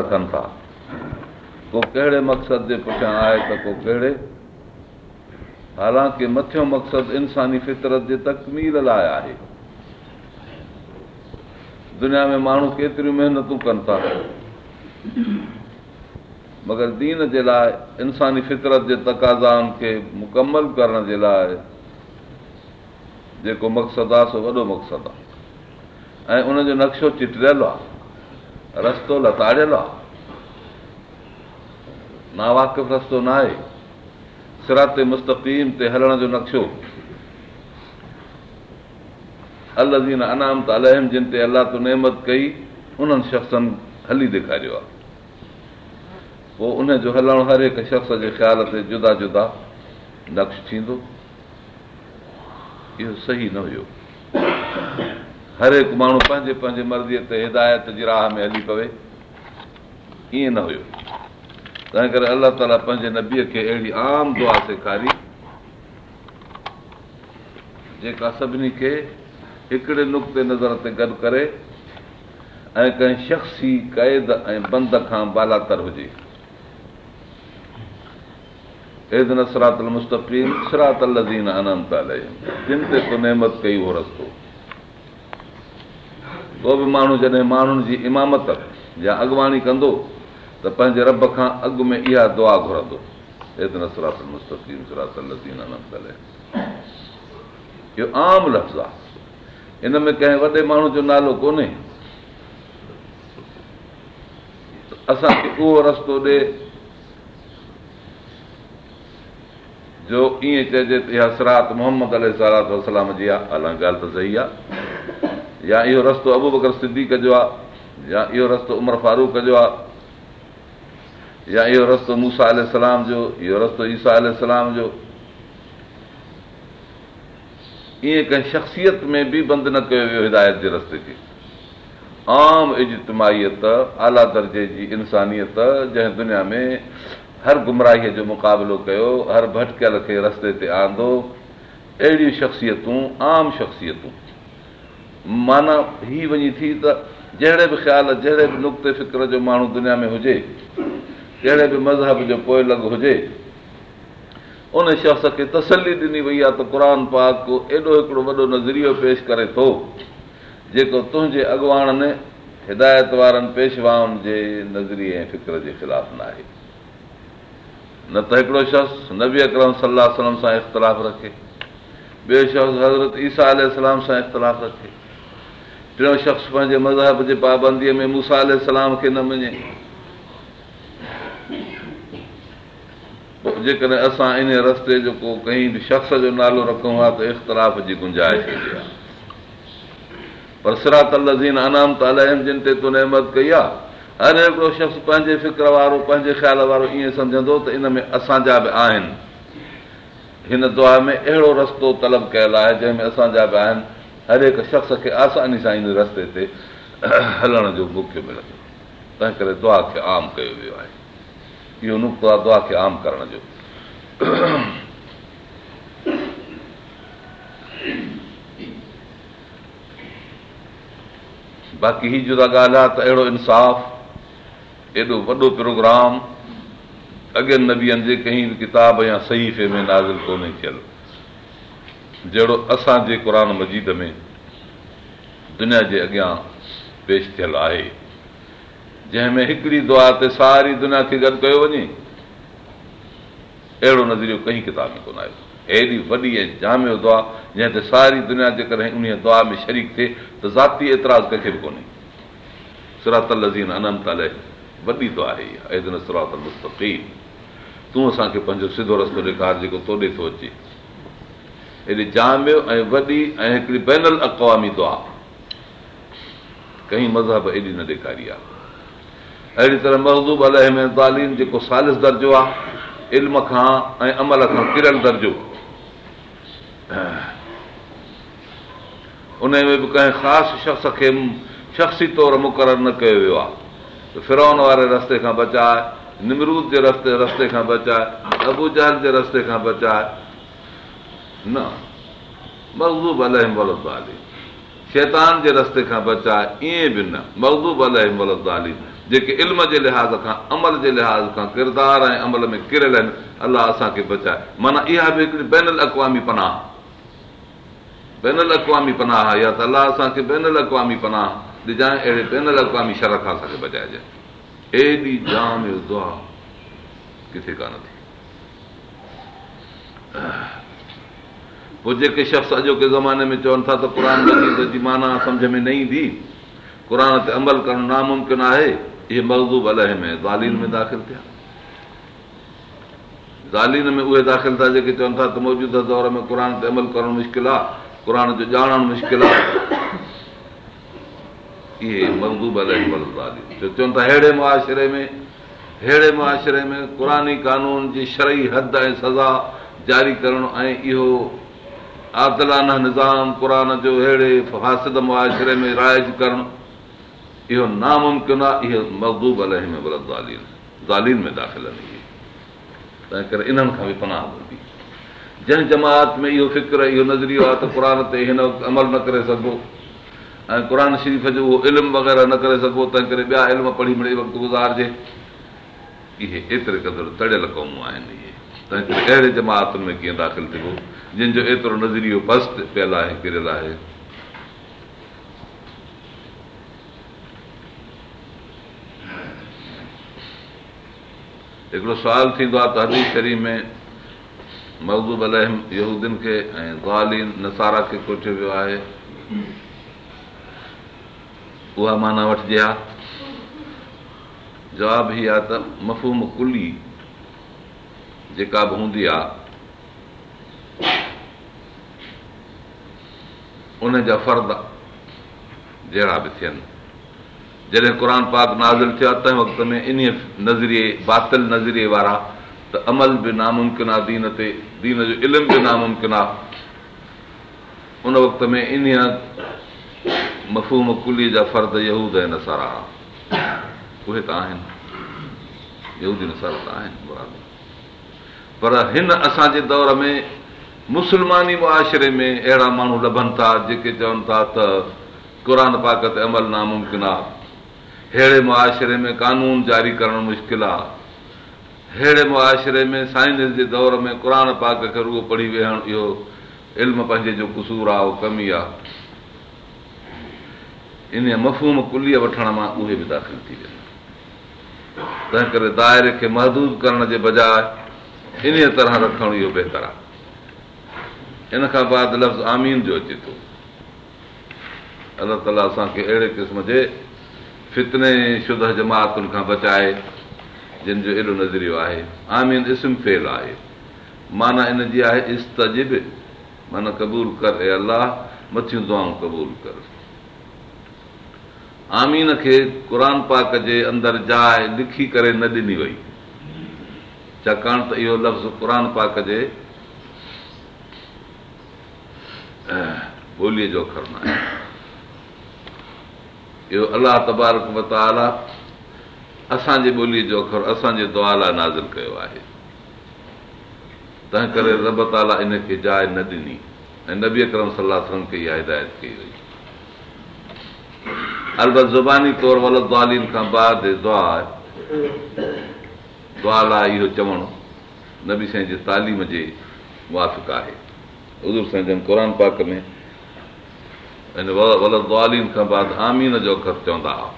رکن ٿا ڪو ڪهڙي مقصد جي پٺيان آهي ته ڪو ڪهڙي حالانڪه مٿيو مقصد انساني فطرت جي تڪميل لاءِ آهي دنيا ۾ ماڻهو ڪيتريون محنتون ڪن ٿا مگر دين جي لاءِ انساني فطرت جي تقازائن کي مڪمل ڪرڻ جي لاءِ جيڪو مقصد آهي سو وڏو مقصد آهي ۽ ان جو نقشو چٽريل آهي رستو لتاڙيل آهي ناواقف رستو نه آهي سراتي مستقيم تي هلڻ جو نقشو الزين انام ته الهم جن تي الله تون نيمت ڪئي انهن شخصن هلي ڏيکاريو آهي پوءِ ان جو هلڻ هر هڪ شخص جي خيال تي جدا جدا نڪش ٿيندو اهو صحيح نه هيو هر هڪ ماڻهو پنهنجي پنهنجي مرضيءَ تي هدايت جي راهه ۾ هلي پوي. ائين نه هيو. تنهن ڪري الله تالا پنهنجي نبيءَ کي اهڙي عام دعا سيکاري جيڪا سڀني کي هڪڙي نقطي نظر تي گڏ ڪري ۽ ڪنهن شخصي قيد ۽ بند کان بالاتر هجي. عيد نه سراتل مستفين سراتل لزين اننت جن تي ڪو نيمت ڪئي اهو رستو ڪو به ماڻهو جڏهن ماڻهن جي امامت يا اڳواڻي ڪندو ته پنهنجي رب کان اڳ ۾ اها دعا گهرندو. اهو عام لفظ آهي. ان ۾ ڪنهن وڏي ماڻهو جو نالو ڪونهي. اسان کي اهو رستو ڏي جو ائين چئجي ته اها صراط محمد ال سلات جي آهي. حالانڪه ڳالهه ته صحيح آهي يا اهو رستو ابو بڪر سڌي ڪجو آهي يا اهو رستو عمر فاروڪ جو آهي يا اهو رستو موسيٰ سلام جو اهو رستو ايسا سلام جو ائين ڪنهن شخصيت ۾ به بند نه ڪيو ويو هدايت جي رستي کي عام اجتماهيت اعليٰ درجي جي انسانيت جنهن دنيا ۾ هر گمراهيءَ جو مقابلو ڪيو هر ڀٽڪيل کي رستي تي آندو اهڙيون شخسيتون عام شخسيتون معنيٰ هي وڃي ٿي ته جهڙي به خيال جهڙي به نقطي فڪر جو ماڻهو دنيا ۾ هجي ڪهڙي به مذهب جو پوءِ لڳ هجي ان شخص کي تسلي ڏني وئي آهي ته قر پاڪ ايڏو هڪڙو وڏو نظريو پيش ڪري ٿو جيڪو تنهنجي اڳواڻن هدايت وارن پيشوائن جي نظريي ۽ فڪر جي خلاف نه آهي نه ته هڪڙو شخص نبي اڪرم صلاح سان اختلاف رکي ٻيو شخص حضرت ايسا سلام سان اختلاف رکي ٽيون شخص پنهنجي مذهب جي پابنديءَ ۾ موسيٰ سلام کي نه مڃي. جيڪڏهن اسان ان رستي جو ڪو ڪنهن به شخص جو نالو رکون ها ته اختلاف جي گنجائش آهي. پر صراط لزين انام تالم جن تي تون نيمت ڪئي آهي هر هڪڙو شخص پنهنجي فڪر وارو پنهنجي خيال وارو ائين سمجهندو ته ان ۾ اسان جا به آهن. هن دعا ۾ اهڙو رستو طلب ڪيل آهي جنهن ۾ اسان جا به آهن هر هڪ شخص کي آساني سان ان رستي تي هلڻ جو مکيه ملندو. تنهن ڪري دعا کي عام ڪيو ويو آهي. اهو نقطو آهي دعا کي عام ڪرڻ جو. باقي هي جدا ڳالهه آهي ته اهڙو انصاف ايڏو وڏو پروگرام اڳين نبين جي ڪنهن به ڪتاب يا سهيفي ۾ نازل ڪونهي ٿيل جهڙو اسان جي قر مجيد ۾ دنيا جي اڳيان پيش ٿيل آهي جنهن ۾ هڪڙي دعا تي ساري دنيا کي گڏ ڪيو وڃي اهڙو نظريو ڪنهن ڪتاب ۾ ڪونه آهي ايڏي وڏي ۽ جاميو دعا جنهن تي ساري دنيا جيڪڏهن ان دعا ۾ شريڪ ٿئي ته ذاتي اعتراض ڪنهن کي به ڪونهي. صراط لزين اننت ال وڏي دعا آهي اها صراط مستفي تون اسان کي پنهنجو سڌو رستو ڏيکار جيڪو توڏي ٿو اچي هيڏي جاميو ۽ وڏي ۽ هڪڙي بينل اقوامي دعا. ڪنهن مذهب ايڏي نه ڏيکاري آهي. اهڙي طرح مهزوب ال ۾ تعليم جيڪو ثالث درجو آهي علم کان ۽ عمل کان ڪريل درجو. ان ۾ به ڪنهن خاص شخص کي شخصي طور مقرر نه ڪيو ويو آهي. فرون واري رستي کان بچائي نمرود جي رستي رستي کان بچائي ابو جهل جي رستي کان بچائي مجذوب الهم شيطان جي رستي کان بچائي ائين به نه. مجذوب الهم جيڪي علم جي لحاظ کان عمل جي لحاظ کان ڪردار ۽ عمل ۾ ڪريل آهن الله اسان کي بچائي. معنيٰ اها به هڪڙي بينل اقوامي پناهه. بينل اقوامي پناهه يا ته الله اسان کي بينل اقوامي پناهه ڏجانءِ اهڙي بينل اقوامي شر کان اسان کي بچائجانئ جام دعا ڪٿي ڪانه ٿي پوءِ جيڪي شخص اڄوڪي زماني ۾ چون ٿا ته قر مجيد جي معنيٰ سمجهه ۾ نه ايندي. قر تي عمل ڪرڻ ناممڪن آهي. اهي مزدوب اله ۾ داخل ٿيا. زالين ۾ اهي داخل ٿيا جيڪي چون ٿا ته موجوده دور ۾ قر تي عمل ڪرڻ مشڪل آهي. قر جو ڄاڻڻ مشڪل آهي. اهي چون ٿا اهڙي معاشري ۾ اهڙي معاشري ۾ قر قانون جي شرئي حد ۽ سزا جاري ڪرڻ ۽ اهو آدلانا نظام قر جو اهڙي فاسد معاشري ۾ رائج ڪرڻ. اهو ناممڪن آهي اهو مزدوب اله ۾ زالين زالين ۾ داخل آهن اهي تنهن ڪري انهن کان به پناهه هوندي جنهن جماعت ۾ اهو فڪر اهو نظريو آهي ته قر تي هن وقت عمل نه ڪري سگهبو ۽ قر شريف جو اهو علم وغيره نه ڪري سگهبو تنهن ڪري ٻيا علم پڙهي مڙي وقت گزارجي. اهي ايتري قدر تڙيل قومون آهن اهي تنهن ڪري اهڙي جماتن ۾ ڪيئن داخل ٿبو؟ جنهن جو ايترو نظريو بست پيل آهي ڪريل آهي. هڪڙو سوال ٿيندو آهي ته هدي شريف ۾ محبوب الهم يهودين کي ۽ ڳالهين نسارا کي ڪوٺيو ويو آهي. اها معنيٰ وٺجي ها. جواب هيءَ آهي ته مفوم ڪلي جيڪا به هوندي آهي ان جا فرد جهڙا به ٿين. جڏهن قر پاڪ نازل ٿيو آهي تنهن وقت ۾ ان نظريي باطل نظريي وارا ته عمل به ناممڪن آهي دين تي دين جو علم به ناممڪن آهي. ان وقت ۾ ان مفوم ڪلي جا فرد يهود ۽ نسارا. اهي ته آهن. ته آهن پر هن اسان جي دور ۾ مسلماني معاشري ۾ اهڙا ماڻهو لڀن ٿا جيڪي چون ٿا ته قر پاڪ تي عمل ناممڪن آهي اهڙي معاشري ۾ قانون جاري ڪرڻ مشڪل آهي اهڙي معاشري ۾ سائنس جي دور ۾ قر پاڪ کي رڳو پڙهي ويهڻ اهو علم پنهنجي جو قصور آهي اهو ڪمي آهي ان مفوم ڪليءَ وٺڻ مان اهي به داخل ٿي ويندا. تنهن ڪري دائري کي محدود ڪرڻ جي بجاءِ ان طرح رکڻ اهو بهتر آهي. ان کان بعد لفظ آمين جو اچي ٿو. الله تالا اسان کي اهڙي قسم جي فتني شڌ جماتن کان بچائي جن جو ايڏو نظريو آهي. آمين اسم فيل آهي. معنيٰ ان جي آهي استجب معنيٰ قبول ڪر ۽ الله مٿيون دعائون قبول ڪر. آمين کي قر پاڪ جي اندر جاءِ لکي ڪري نه ڏني وئي ڇاڪاڻ ته اهو لفظ قر پاڪ جي ٻوليءَ جو اکر نه آهي اهو الله تبارڪ متالا اسان جي ٻوليءَ جو اکر اسان جي دعا لاءِ نازل ڪيو آهي تنهن ڪري رب تالا ان کي جاءِ نه ڏني ۽ نبي اڪرم صلاح کي اها هدايت ڪئي وئي البت زباني طور ولدالين کان بعد دعا دعا لاءِ اهو چوڻ نبي سائين جي تعليم جي مئافق آهي. ازور سائين جن قر پاڪ ۾ ولدالين کان بعد آمين جو اکر چوندا هئا.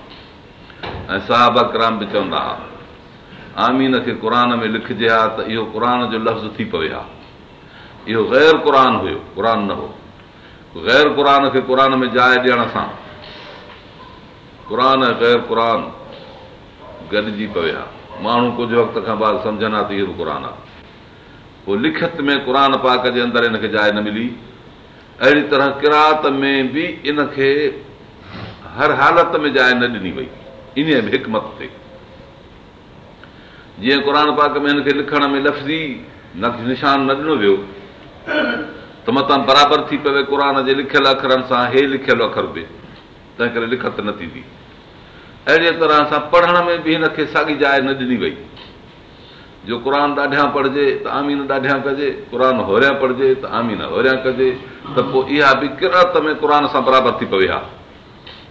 ۽ صاحب ڪرام به چوندا هئا آمين کي قر ۾ لکجي ها ته اهو قر جو لفظ ٿي پوي ها. اهو غير قر هيو قر نه هو. غير قر کي قر ۾ جاءِ ڏيڻ سان قر غير قر گڏجي پوي ها ماڻهو ڪجهه وقت کان بعد سمجهن ها ته اهو به قر آهي. پوءِ لکت ۾ قر پاڪ جي اندر هن کي جاءِ نه ملي. اهڙي طرح ڪرات ۾ به ان کي هر حالت ۾ جاءِ نه ڏني وئي. ان حڪمت تي. جيئن قر پاڪ ۾ هن کي لکڻ ۾ لفظي نشان نه ڏنو ويو ته متان برابر ٿي پوي قر جي لکيل اکرن سان هي لکيل اکر به. تنهن ڪري لکت نه ٿيندي اهڙيءَ طرح سان پڙهڻ ۾ به هن کي ساڳي جاءِ نه ڏني وئي. جو قر ڏاڍيان پڙهجي ته آمين ڏاڍيان ڪجي. قر هوريان پڙهجي ته آمين هوريان ڪجي. ته پوءِ اها به ڪرت ۾ قر سان برابر ٿي پوي ها.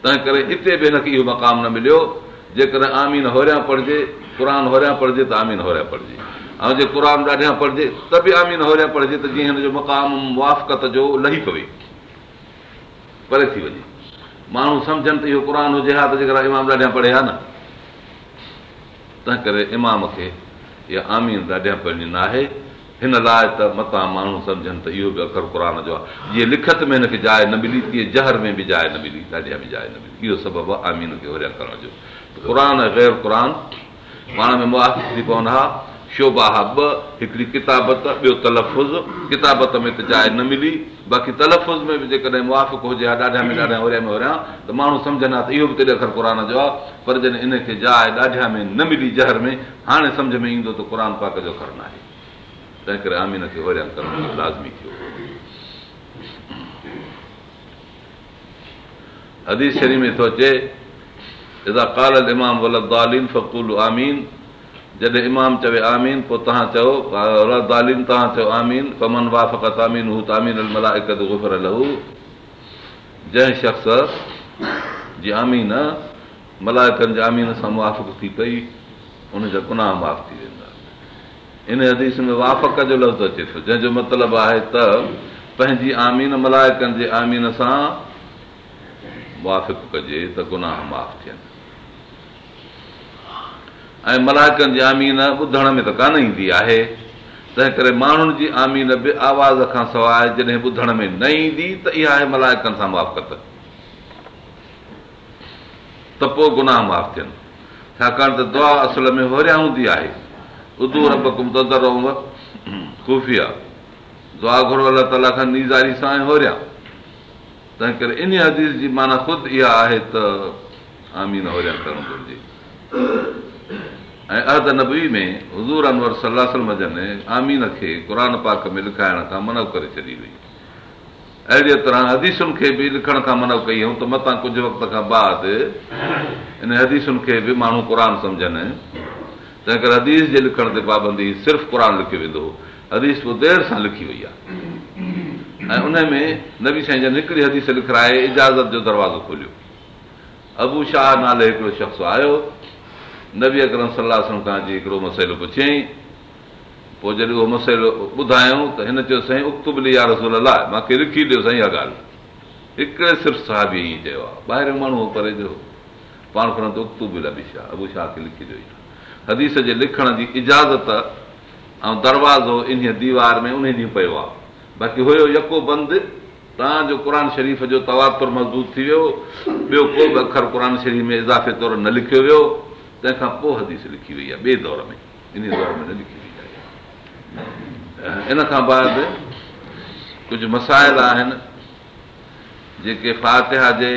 تنهن ڪري هتي به هن کي اهو مقام نه مليو. جيڪڏهن آمين هوريان پڙهجي قر هوريان پڙهجي ته آمين هوريان پڙهجي. ۽ جي قر ڏاڍيان پڙهجي ته به آمين هوريان پڙهجي ته جيئن هن جو مقام مئافقت جو لهي پوي. پري ٿي وڃي ماڻهو سمجهن ته اهو قر هجي ها ته جيڪر امام ڏاڍيان پڙهي ها نه. تنهن ڪري امام کي اها آمين ڏاڍيان پڙهڻي نه آهي هن لاءِ ته متان ماڻهو سمجهن ته اهو به اکر قر جو آهي. جيئن لکت ۾ هن کي جاءِ نه ملي تيئن جهر ۾ به جاءِ نه ملي ڏاڍيا به جاءِ نه ملي. اهو سبب آهي آمين کي هوريا ڪرڻ جو. قر ۽ غير قر پاڻ ۾ معاف ٿي پوندا. ها شوڀا ٻه هڪڙي ڪتابت ٻيو تلفظ ڪتابت ۾ ته جاءِ نه ملي باقي تلفظ ۾ به جيڪڏهن معاف هجي ها ڏاڍا ۾ ڏاڍا هوريا ۾ هوريا ته ماڻهو سمجهن ها ته اهو به تڏهن اکر قر جو آهي پر جڏهن ان کي جاءِ ڏاڍيا ۾ نه ملي جهر ۾ هاڻي سمجهه ۾ ايندو ته قر پاڪ جو اکر نه آهي تنهن ڪري آمين کي هوريا ڪرڻ لازمي ٿيو حديث شري ۾ ٿو اچي امام ولدالين فقول آمين جڏهن امام چوي آمين پوءِ توهان چئو دالين توهان چئو آمين ڪمن آمين هو تامين لهو. جنهن شخص جي آمين ملائڪن جي آمين سان معاف ٿي پئي ان جا گناهه معاف ٿي ويندا. ان حديث ۾ وافڪ جو لفظ اچي ٿو جنهن جو مطلب آهي ته پنهنجي آمين ملائڪن جي آمين سان مئافق ڪجي ته گناهه معاف ٿين ۽ ملائڪن جي آمين ٻڌڻ ۾ ته ڪانه ايندي آهي. تنهن ڪري ماڻهن جي آمين به آواز کان سواءِ جڏهن ٻڌڻ ۾ نه ايندي ته اها آهي ملائڪن سان مئافت ته پوءِ گناهه معاف ٿين. ڇاڪاڻ ته دعا اصل ۾ هوريا هوندي آهي. دعا گهرو تالا کان نيزاري سان ۽ هوريا. تنهن ڪري ان حديث جي معنيٰ خود اها آهي ته آمين هوريا ڪرڻ گهرجي ۽ عهد نبي ۾ حضور انور صلاح جن آمين کي قر پاڪ ۾ لکائڻ کان منو ڪري ڇڏي وئي. اهڙيءَ طرح حديثن کي به لکڻ کان منو ڪئي هيون ته متان ڪجهه وقت کان بعد ان حديثن کي به ماڻهو قر سمجهن. تنهن ڪري حديث جي لکڻ تي پابندي صرف قر لکيو ويندو حديث پوءِ دير سان لکي وئي آهي. ۽ ان ۾ نبي سائين جن هڪڙي حديث لکائي اجازت جو دروازو کوليو. ابو شاهه نالي هڪڙو شخص آيو نبي اڪرم صلاح کان اچي هڪڙو مسئلو پڇيئين. پوءِ جڏهن اهو مسئلو ٻڌايون ته هن چيو سائين اڪتبلي يار رسول لاءِ مون کي لکي ڏيو سائين اها ڳالهه. هڪڙي صرف ساهبي چيو آهي ٻاهر ماڻهو پري جو پاڻ کڻو ته اڪتبل به ڇا ابو شاهه کي لکي ڏيو حديث جي لکڻ جي اجازت ۽ دروازو ان ديوار ۾ ان ڏينهن پيو آهي باقي هيو يڪو بند توهان جو قر شريف جو تواتر مضبوط ٿي ويو. ٻيو ڪو به اکر قر شريف ۾ اضافي طور نه لکيو ويو تنهن کان پوءِ حديث لکي وئي آهي ٻئي دور ۾ ان دور ۾ نه لکي وئي آهي ان کان بعد ڪجهه مسائل آهن جيڪي فاتها جي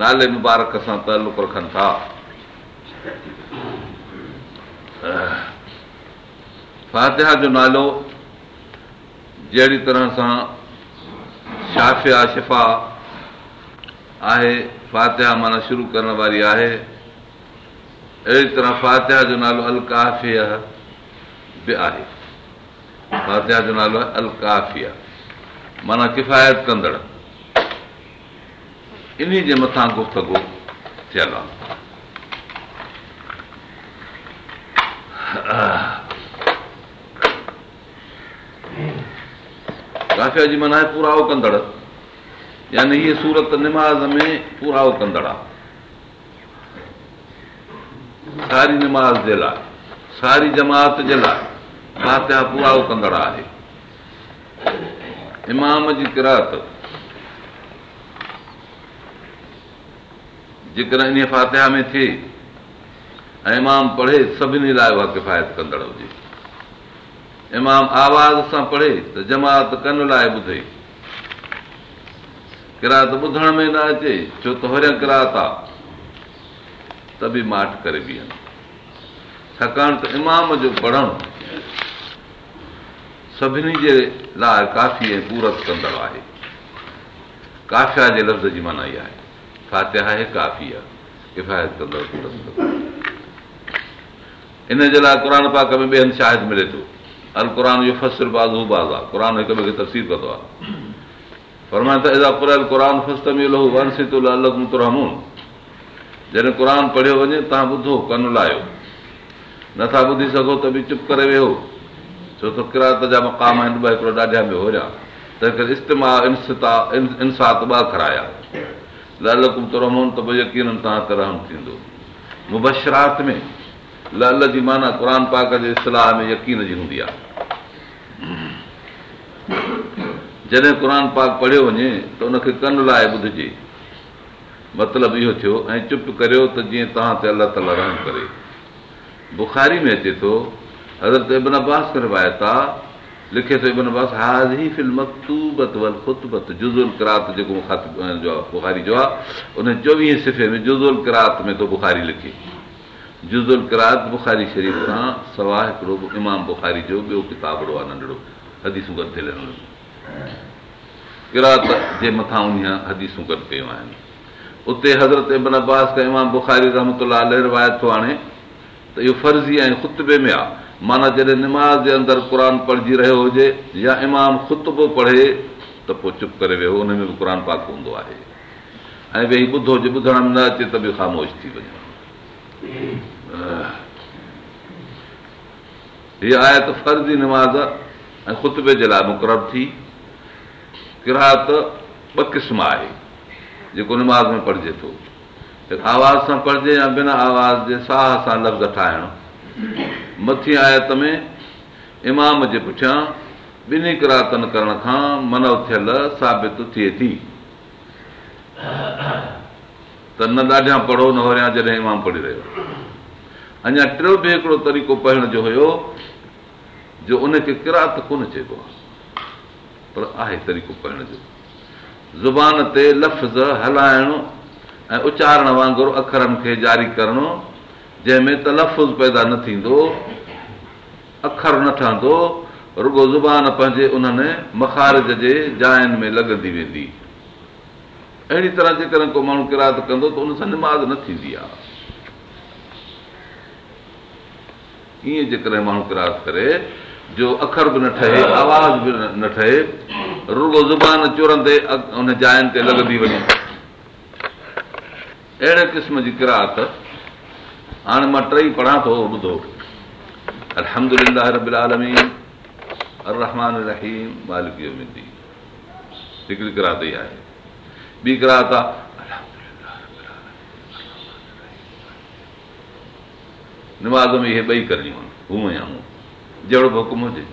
نالي مبارڪ سان تعلق رکن ٿا فاتها جو نالو جهڙي طرح سان شافيا شفا آهي فاتها معنيٰ شروع ڪرڻ واري آهي اهڙي طرح فاتها جو نالو ال ڪافيا به آهي. فاتها جو نالو آهي ال ڪافيا معنيٰ ڪفايت ڪندڙ. ان جي مٿان گفتگ ٿيل آهي. ڪافيا جي معنيٰ آهي پرائو ڪندڙ. يعني هيءَ سورت نماز ۾ پرائو ڪندڙ آهي ساري نماز جي لاءِ ساري جماعت جي لاءِ فاتها پرائو ڪندڙ آهي. امام جي ڪرات جيڪڏهن ان فاتها ۾ ٿئي ۽ امام پڙهي سڀني لاءِ اها ڪفايت ڪندڙ هجي. امام آواز سان پڙهي ته جماعت ڪن لاءِ ٻڌي. ڪرات ٻڌڻ ۾ نه اچي ڇو ته هريا ڪرات آهي ته به ماٺ ڪري بيهن ڇاڪاڻ ته امام جو پڙهڻ سڀني جي لاءِ ڪافي ۽ پورت ڪندڙ آهي. ڪافيا جي لفظ جي معنيٰ اها آهي. ڪافي آهي ڪفايت ڪندڙ ان جي لاءِ قر پاڪ ۾ هنڌ شاهد ملي ٿو. ال قر جو فسر باز. باز آهي قر هڪ ٻئي کي تفصيل ڪندو آهي. جڏهن قر پڙهيو وڃي توهان ٻڌو ڪن لاهيو نٿا ٻڌي سگهو ته به چپ ڪري ويهو. ڇو ته ڪرات جا مقام آهن ٻه هڪڙو ڏاڍا ۾ هو رهيا تنهن ڪري استعمال انسات ٻه کرايا. ڪم ته ته پوءِ يقين توهان تي رحم ٿيندو. مبشرات ۾ لال جي معنيٰ قر پاڪ جي اصلاح ۾ يقين جي هوندي آهي. جڏهن قر پاڪ پڙهيو وڃي ته ان کي ڪن لاءِ ٻڌجي. مطلب اهو ٿيو ۽ چپ ڪريو ته جيئن توهان تي الله تالا رحم ڪري بکاري ۾ اچي ٿو حضرت ابن عباس ڪري وايتا لکي ٿو ابن عباس هازي ختبت جزل ڪرات جيڪو آهي بکاري جو آهي ان چوويهه صوفي ۾ جزل ڪرات ۾ ٿو بکاري لکي. جزل ڪرات بکاري شريف کان سواءِ هڪڙو امام بکاري جو ٻيو ڪتابڙو آهي ننڍڙو. حديثون گڏ ٿيل ڪرات جي مٿان ان حديثون گڏ ڪيون آهن. اتي حضرت ابن عباس کان امام بکاري رحمت روايت ٿو هاڻي ته اهو فرزي ۽ ختبي ۾ آهي معنيٰ جڏهن نماز جي اندر قر پڙهجي رهيو هجي يا امام خطبو پڙهي ته پوءِ چپ ڪري ويو هن ۾ به قر پاڪ هوندو آهي ۽ ويهي ٻڌو جي ٻڌڻ ۾ نه اچي ته به خاموش ٿي وڃي هيءَ آهي ته فرزي نماز ۽ ختبي جي لاءِ مقرر ٿي ڪرات ٻه قسم آهي جيڪو نماز ۾ پڙهجي ٿو آواز سان پڙهجي يا بنا آواز جي ساهه سان لفظ ٺاهڻ. مٿي آيت ۾ امام جي پٺيان ٻنهي ڪراتن ڪرڻ کان منو ٿيل ثابت ٿئي ٿي. ته نه ڏاڍا پڙهو نه هو جڏهن امام پڙهي رهيو. اڃا ٽيون به هڪڙو طريقو پڙهڻ جو هيو جو ان کي ڪرات ڪونه چئبو آهي. پر آهي طريقو پڙهڻ جو. زبان تي لفظ هلائڻ ۽ اچارڻ وانگر اکرن کي جاري ڪرڻو جنهن ۾ تلفظ پيدا نه ٿيندو اکر نه ٺهندو رڳو زبان پنهنجي انهن مکارج جي جائن ۾ لڳندي ويندي. اهڙي طرح جيڪڏهن ڪو ماڻهو ڪرات ڪندو ته ان سان نماز نه ٿيندي آهي. ائين جيڪڏهن ماڻهو ڪرات ڪري جو اکر به نه ٺهي آواز به نه ٺهي رڳو زبان چرندي ان جائن تي لڳندي وڃي اهڙي قسم جي ڪرات هاڻي مان ٽئي پڙهان ٿو ٻڌو هڪڙي ڪرات ئي آهي ٻي ڪرات آهي نماز ۾ اهي ٻئي ڪرڻيون آهن هونئن يا هونئن جهڙو به حڪم هجي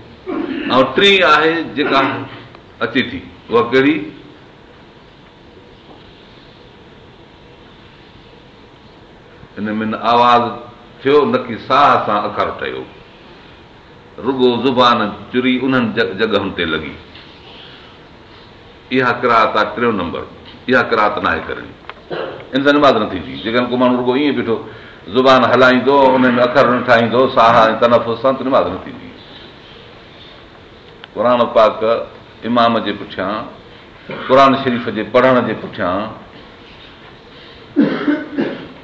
۽ ٽي آهي جيڪا اچي ٿي اها ڪهڙي هن ۾ نه آواز ٿيو نه ڪه ساهه سان اکر ٺهيو رڳو زبان چري انهن جڳهن تي لڳي. اها ڪرات آهي ٽيون نمبر. اها ڪرات نه آهي ڪرڻي. ان سان نماز نه ٿيندي. جيڪڏهن ڪو ماڻهو رڳو ائين بيٺو زبان هلائيندو ان ۾ اکر نه ٺاهيندو ساهه ۽ تنفس سان ته نماز نه ٿيندي. قر پاڪ امام جي پٺيان قر شريف جي پڙهڻ جي پٺيان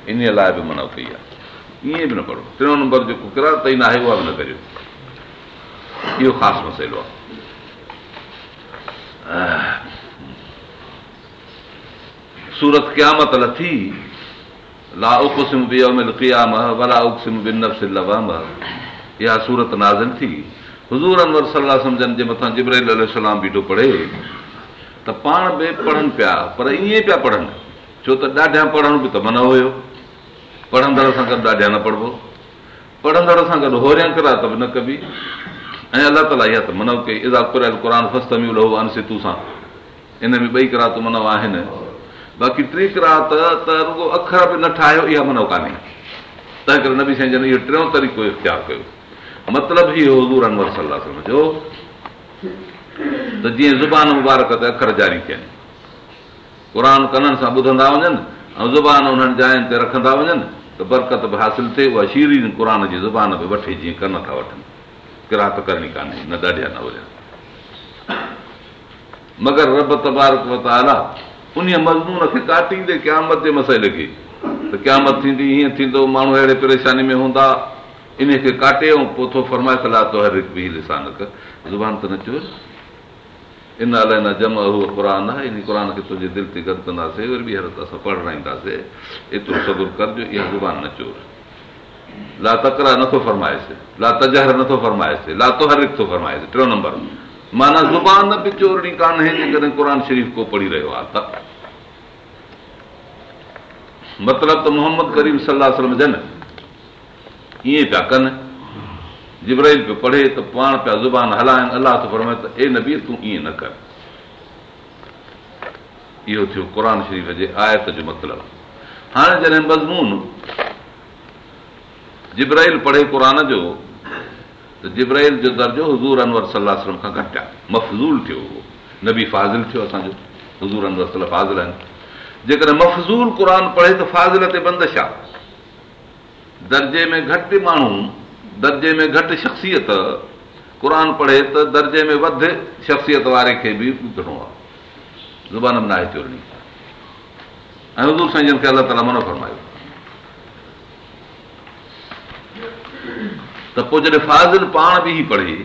ان لاءِ به منا ڪئي آهي ائين به نه پڙهو ٽيون نمبر جيڪو ڪرات ئي نه آهي اها به نه ڪريو اهو خاص مسئلو آهي سورت قيامت لٿي لا اقسم به امل قيام ولا اقسم بن نفس لوم اها سورت نازل ٿي حضور انور صلاح سمجهن جي مٿان جبراهل سلام بيٺو پڙهي ته پاڻ به پڙهن پيا پر ائين پيا پڙهن ڇو ته ڏاڍا پڙهڻ به ته من هيو پڙهندڙ سان گڏ ڏاڍا نه پڙهبو پڙهندڙ سان گڏ هوريان ڪرا ته به نه ڪبي ۽ الله تالا اها ته منو ڪئي ازا ڪريل لهو انستو سان ان ۾ ٻئي ڪرات منو آهن باقي ٽي ڪرات ته رڳو اکر به نه ٺاهيو اها منو ڪانهي تنهن ڪري نبي سائين جن اهو ٽيون طريقو اختيار ڪيو مطلب ئي حضور انور صلاح سمجهو ته جيئن زبان مبارڪ تي اکر جاري ٿين قر ڪنن سان ٻڌندا وڃن ۽ زبان انهن جائن تي رکندا وڃن ته برڪت به حاصل ٿئي اها شيري قر جيئن ڪن ٿا وٺن. ڪرات ڪرڻي ڪانهي نه ڏاڍيا نه وڃن مگر رب تبارڪ اعليٰ ان مضمون کي ڪاٽيندي قيامت جي مسئلي کي. ته قيامت ٿيندي هيئن ٿيندو ماڻهو اهڙي پريشاني ۾ هوندا ان کي ڪاٽي ۽ پوءِ ٿو فرمائي صلاح تو هر هڪ به لسان زبان ته نه چيو ان الائي نه جم اهو قر آهي ان قر کي تنهنجي دل تي گڏ ڪنداسين وري ٻيهر ته اسان پڙهائينداسين ايترو صبر ڪرجو اها زبان نه چور لا تڪرا نٿو فرمائيس لا تجهر نٿو فرمائيس لا تو هر ٿو فرمائيس ٽيون نمبر معنيٰ زبان به چورڻي ڪانهي جيڪڏهن قر شريف ڪو پڙهي رهيو آهي ته مطلب ته محمد ڪريم صلاح جن ائين پيا ڪن جبرائل پيو پڙهي ته پاڻ پيا زبان هلائين الله فرمائي ته اي نه به تون ائين نه ڪر. اهو ٿيو قر شريف جي آيت جو مطلب. هاڻي جڏهن مضمون جبراهل پڙهي قر جو ته جبراهل جو درجو حضور انور صلاح کان گهٽ آهي. مفزول ٿيو اهو. نه به فاضل ٿيو اسان جو. حضور انور صلاح فاضل آهن. جيڪڏهن مفزول قر پڙهي ته فاضل تي بندش آهي. درجي ۾ گهٽ ماڻهو درجي ۾ گهٽ شخصيت. قر پڙهي ته درجي ۾ وڌ شخصيت واري کي به ٻڌڻو آهي. زبان ۽ حضور سائين جن کي الله تالا منو فرمايو. ته پوءِ جڏهن فاضل پاڻ به پڙهي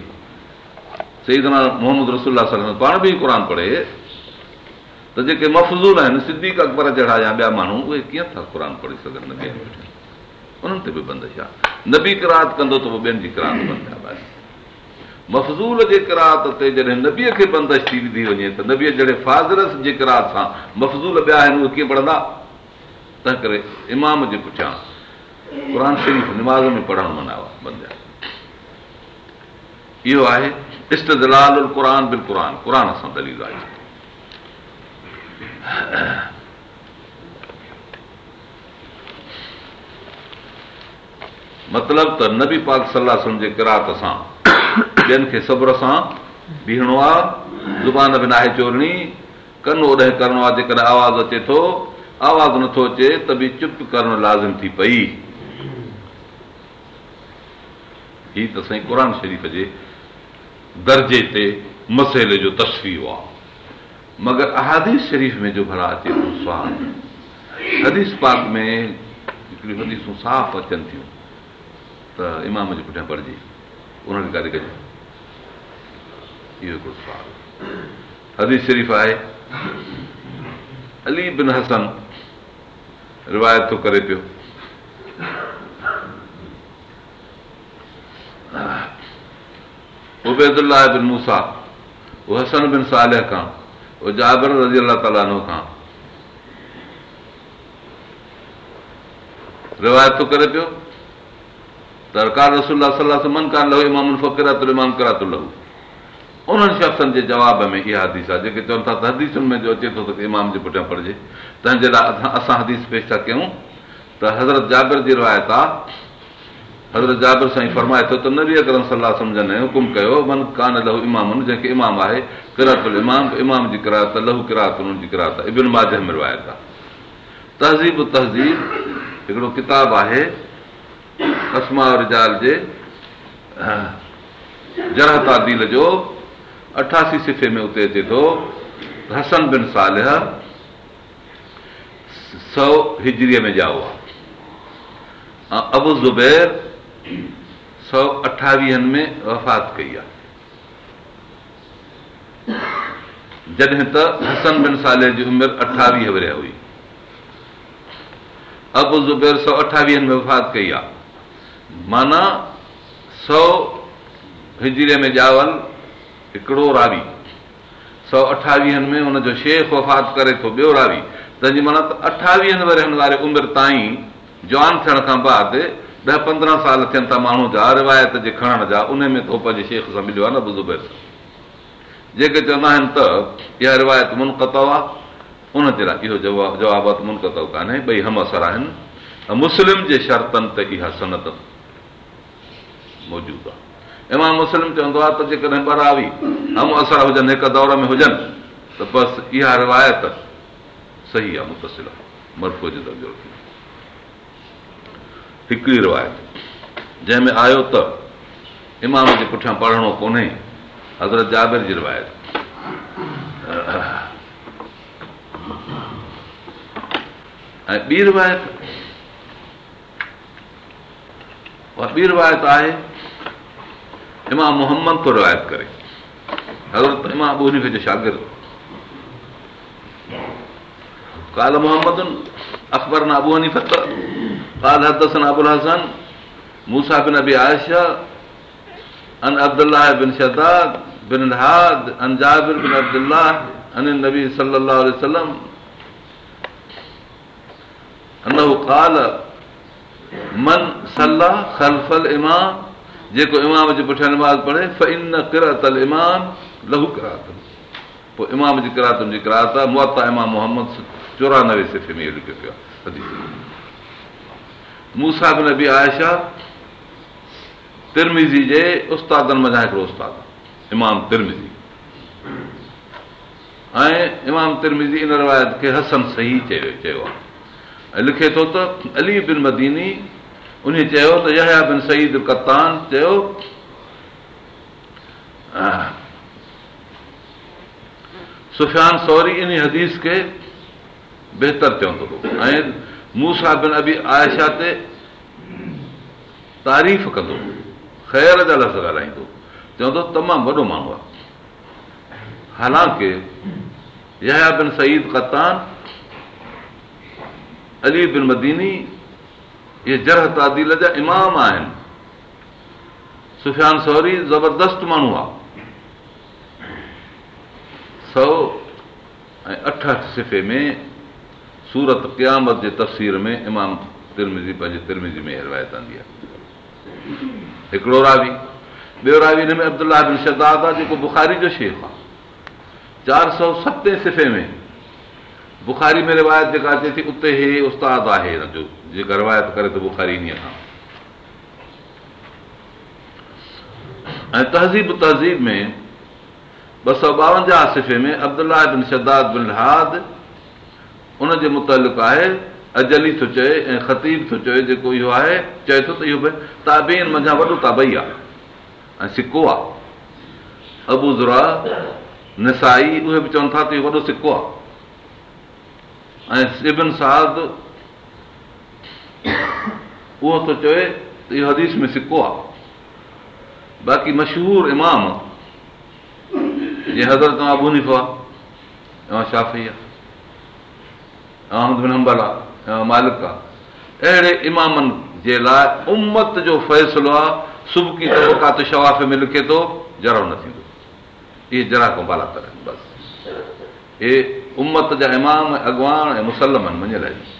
صحيح محمد رسلا پاڻ به قر پڙهي ته جيڪي مفزول آهن سڌي اڪبر جهڙا يا ٻيا ماڻهو اهي ڪيئن ٿا قر پڙهي سگهن انهن تي به بندش آهي. نبي ڪرات ڪندو ته پوءِ ٻين جي ڪرات بند آهي مفزول جي ڪرات تي جڏهن نبيءَ کي بندش ٿي وڌي وڃي ته نبيءَ جهڙي فازرس جي ڪرات سان مفزول ٻيا آهن اهي ڪيئن پڙهندا؟ تنهن ڪري امام جي پٺيان قر شريف نماز ۾ پڙهڻ منا بند آهي. اهو آهي اشٽدلال قر بل قر قر سان دليل آهي مطلب ته نبي پاڪ صلاح جي ڪرات سان ٻين کي صبر سان بيهڻو آهي زبان به ناهي چورڻي ڪن اوڏي ڪرڻو آهي جيڪڏهن آواز اچي ٿو آواز نٿو اچي ته به چپ ڪرڻ لازم ٿي پئي. هي ته سائين قر شريف جي درجي تي مسئلي جو تصوير آهي مگر احاديث شريف ۾ جو ڀلا اچي ٿو حديث پاڪ ۾ هڪڙيون حديثون صاف اچن ٿيون امام جي پٺيان پڙهجي ڪاڏي ڪجي اهو هڪڙو سوال حديث شريف آهي علي بن هسن روايت ٿو ڪري پيو بن موسيٰ اهو هسن بن ساله کان اهو جابر رزي الله تالا کان روايت ٿو ڪري پيو ترڪار رسولا صلاح من ڪانه لهو امام فقراتل امام ڪراتل لهو انهن شخصن جي جواب ۾ اها حديث آهي جيڪي چون ٿا ته حديثن ۾ جو اچي ٿو ته امام جي پٺيان پڙهجي تنهن جي لاءِ اسان حديث پيش ٿا ڪيون ته حضرت جابر جي روايت آهي حضرت جابر سائين فرمائي ٿو ته نبي اڪرم صلاح سمجهن حڪم ڪيو من ڪانه لهو امام جنهن کي امام آهي ڪراتل امام امام جي ڪرات لهو ڪرات جي ڪرات ابن ماجه ۾ روايت آهي تهذيب تهذيب هڪڙو ڪتاب آهي اسما رجال جي جرح تاديل جو اٺاسي صوفي ۾ اتي اچي ٿو هسن بن سال سؤ هجريءَ ۾ جائو آهي ابو زبير سؤ اٺاويهن ۾ وفات ڪئي آهي جڏهن ته هسن بن سالي جي عمر اٺاويهه وريا هئي ابو زبير سؤ اٺاويهن ۾ وفات ڪئي آهي معنيٰ سؤ هجريءَ ۾ ڄاول هڪڙو راوي. سؤ اٺاويهن ۾ هن جو شيخ وفات ڪري ٿو ٻيو راوي. تنهنجي معنيٰ ته اٺاويهن ورن واري عمر تائين جوان ٿيڻ کان بعد ڏهه پندرهن سال ٿين ٿا ماڻهو جا روايت جي کڻڻ جا ان ۾ ٿو پنهنجي شيخ سان مليو آهي نه بزرگ جيڪي چوندا آهن ته اها روايت منقت آهي ان جي لاءِ اهو جواب جوابات منقت ڪانهي ٻئي هم اثر آهن. مسلم جي شرطن تي اها سنت موجود آهي امام مسلم چوندو آهي ته جيڪڏهن براوي هم اثر هجن هڪ دور ۾ هجن ته بس اها روايت صحيح آهي متسل مرفو جو درجو هڪڙي روايت جنهن ۾ آيو ته امام جي پٺيان پڙهڻو ڪونهي حضرت جابر جي روايت. ۽ ٻي روايت ٻي روايت آهي इमाम मोहम्मद थो रिवायत करे हज़रत इमाम अबू हनीफ़े जो शागिर्द قال محمد اخبرنا ابو حنيفه قال حدثنا ابو الحسن موسى بن ابي عائشه عن عبد الله بن شداد بن الهاد عن جابر بن عبد الله عن النبي صلى الله عليه وسلم انه قال من صلى خلف الامام جيڪو امام جي پٺيان پوءِ امام جي ڪراتن جي ڪرات آهي مئاتا امام محمد چورانوي صوفي ۾ اهو لکيو آهي موسيٰ بن به آيشا ترمزي جي استادن مٿان هڪڙو استاد امام ترمزي. ۽ امام ترمزي ان روايت کي هسن صحيح چيو چيو آهي. ۽ لکي ٿو ته علي بن مديني ان چيو ته يهيا بن سعيد ڪتان چيو سفيان سوري ان حديث کي بهتر چوندو هو. ۽ موسيٰ بن ابي آيشا تي تعريف ڪندو خير جا لفظ ڳالهائيندو چوندو تمام وڏو ماڻهو آهي. حالانڪه يهيا بن سعيد ڪتان علي بن مديني اهي جرح تاديل جا امام آهن سفيان سوري زبردست ماڻهو آهي سؤ ۽ اٺهٺ صوفي ۾ سورت قيامت جي تفسير ۾ امام ترمزي پنهنجي ترمزي ۾ روايت آندي آهي هڪڙو راوي ٻيو راوي هن ۾ ابدلا بن شداد آهي جيڪو بکاري جو شيخ آهي چار سؤ ستي صوفي ۾ بکاري ۾ روايت جيڪا اچي ٿي اتي هي استاد آهي هن جو جيڪا روايت ڪري ٿو بکاري ان کان ۽ تهذيب تهذيب ۾ ٻه سؤ ٻاونجاهه صوفي ۾ ابدلا بن شداد بن هاد ان جي متالق آهي اجلي ٿو چئي ۽ خطيب ٿو چئي جيڪو اهو آهي چئي ٿو ته اهو ڀئي تابين منجهان وڏو تابئي آهي ۽ سڪو آهي ابوزرا نسائي اهي به چون ٿا ته اهو وڏو سڪو آهي ۽ سبن ساد اهو ٿو چئي ته اهو حديث ۾ سڪو آهي باقي مشهور امام جيئن نفعو آهي شافي آهي احمد بن همبل آهي مالڪ آهي اهڙي امامن جي لاءِ امت جو فيصلو آهي سبڪي تبڪات شواف ۾ لکي ٿو جرو نه ٿيندو اهي ذرا کان بالا بس هي امت جا امام اڳواڻ ۽ مسلمان مڃيل آهن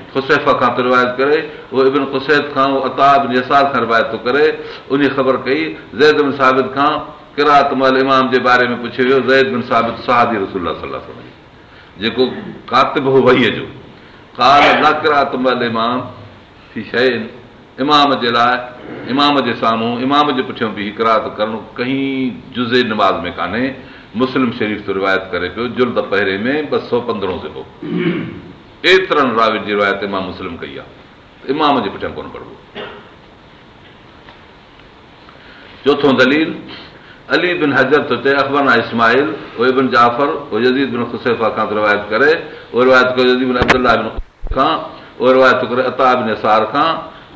خسيف کان ٿو روايت ڪري اهو ابن خسيد کان اهو يسار کان روايت ٿو ڪري ان خبر ڪئي زيد بن ثابت کان ڪرات مهل امام جي باري ۾ پڇيو ويو زيد بن ثابت سهادي رسول جيڪو ڪاتب هو وهيءَ جو ڪال نه ڪرات مهل امام ٿي شيءِ امام جي لاءِ امام جي سامهون امام جي پٺيان به ڪرات ڪرڻ ڪهين جزي نماز ۾ ڪانهي مسلم شريف ٿو روايت ڪري پيو جلد پهرين ۾ ٻه سؤ پندرهن صفو ايترن راوين جي روايت امام مسلم ڪئي آهي امام جي پٺيان ڪونه پڙهبو چوٿون دليل علي بن هزر ٿو چئي اخبر اسمائل اهي بن جعفر اهو يزيد بن خسيفا کان روايت ڪري اهو روايت ڪري عطا بن سار کان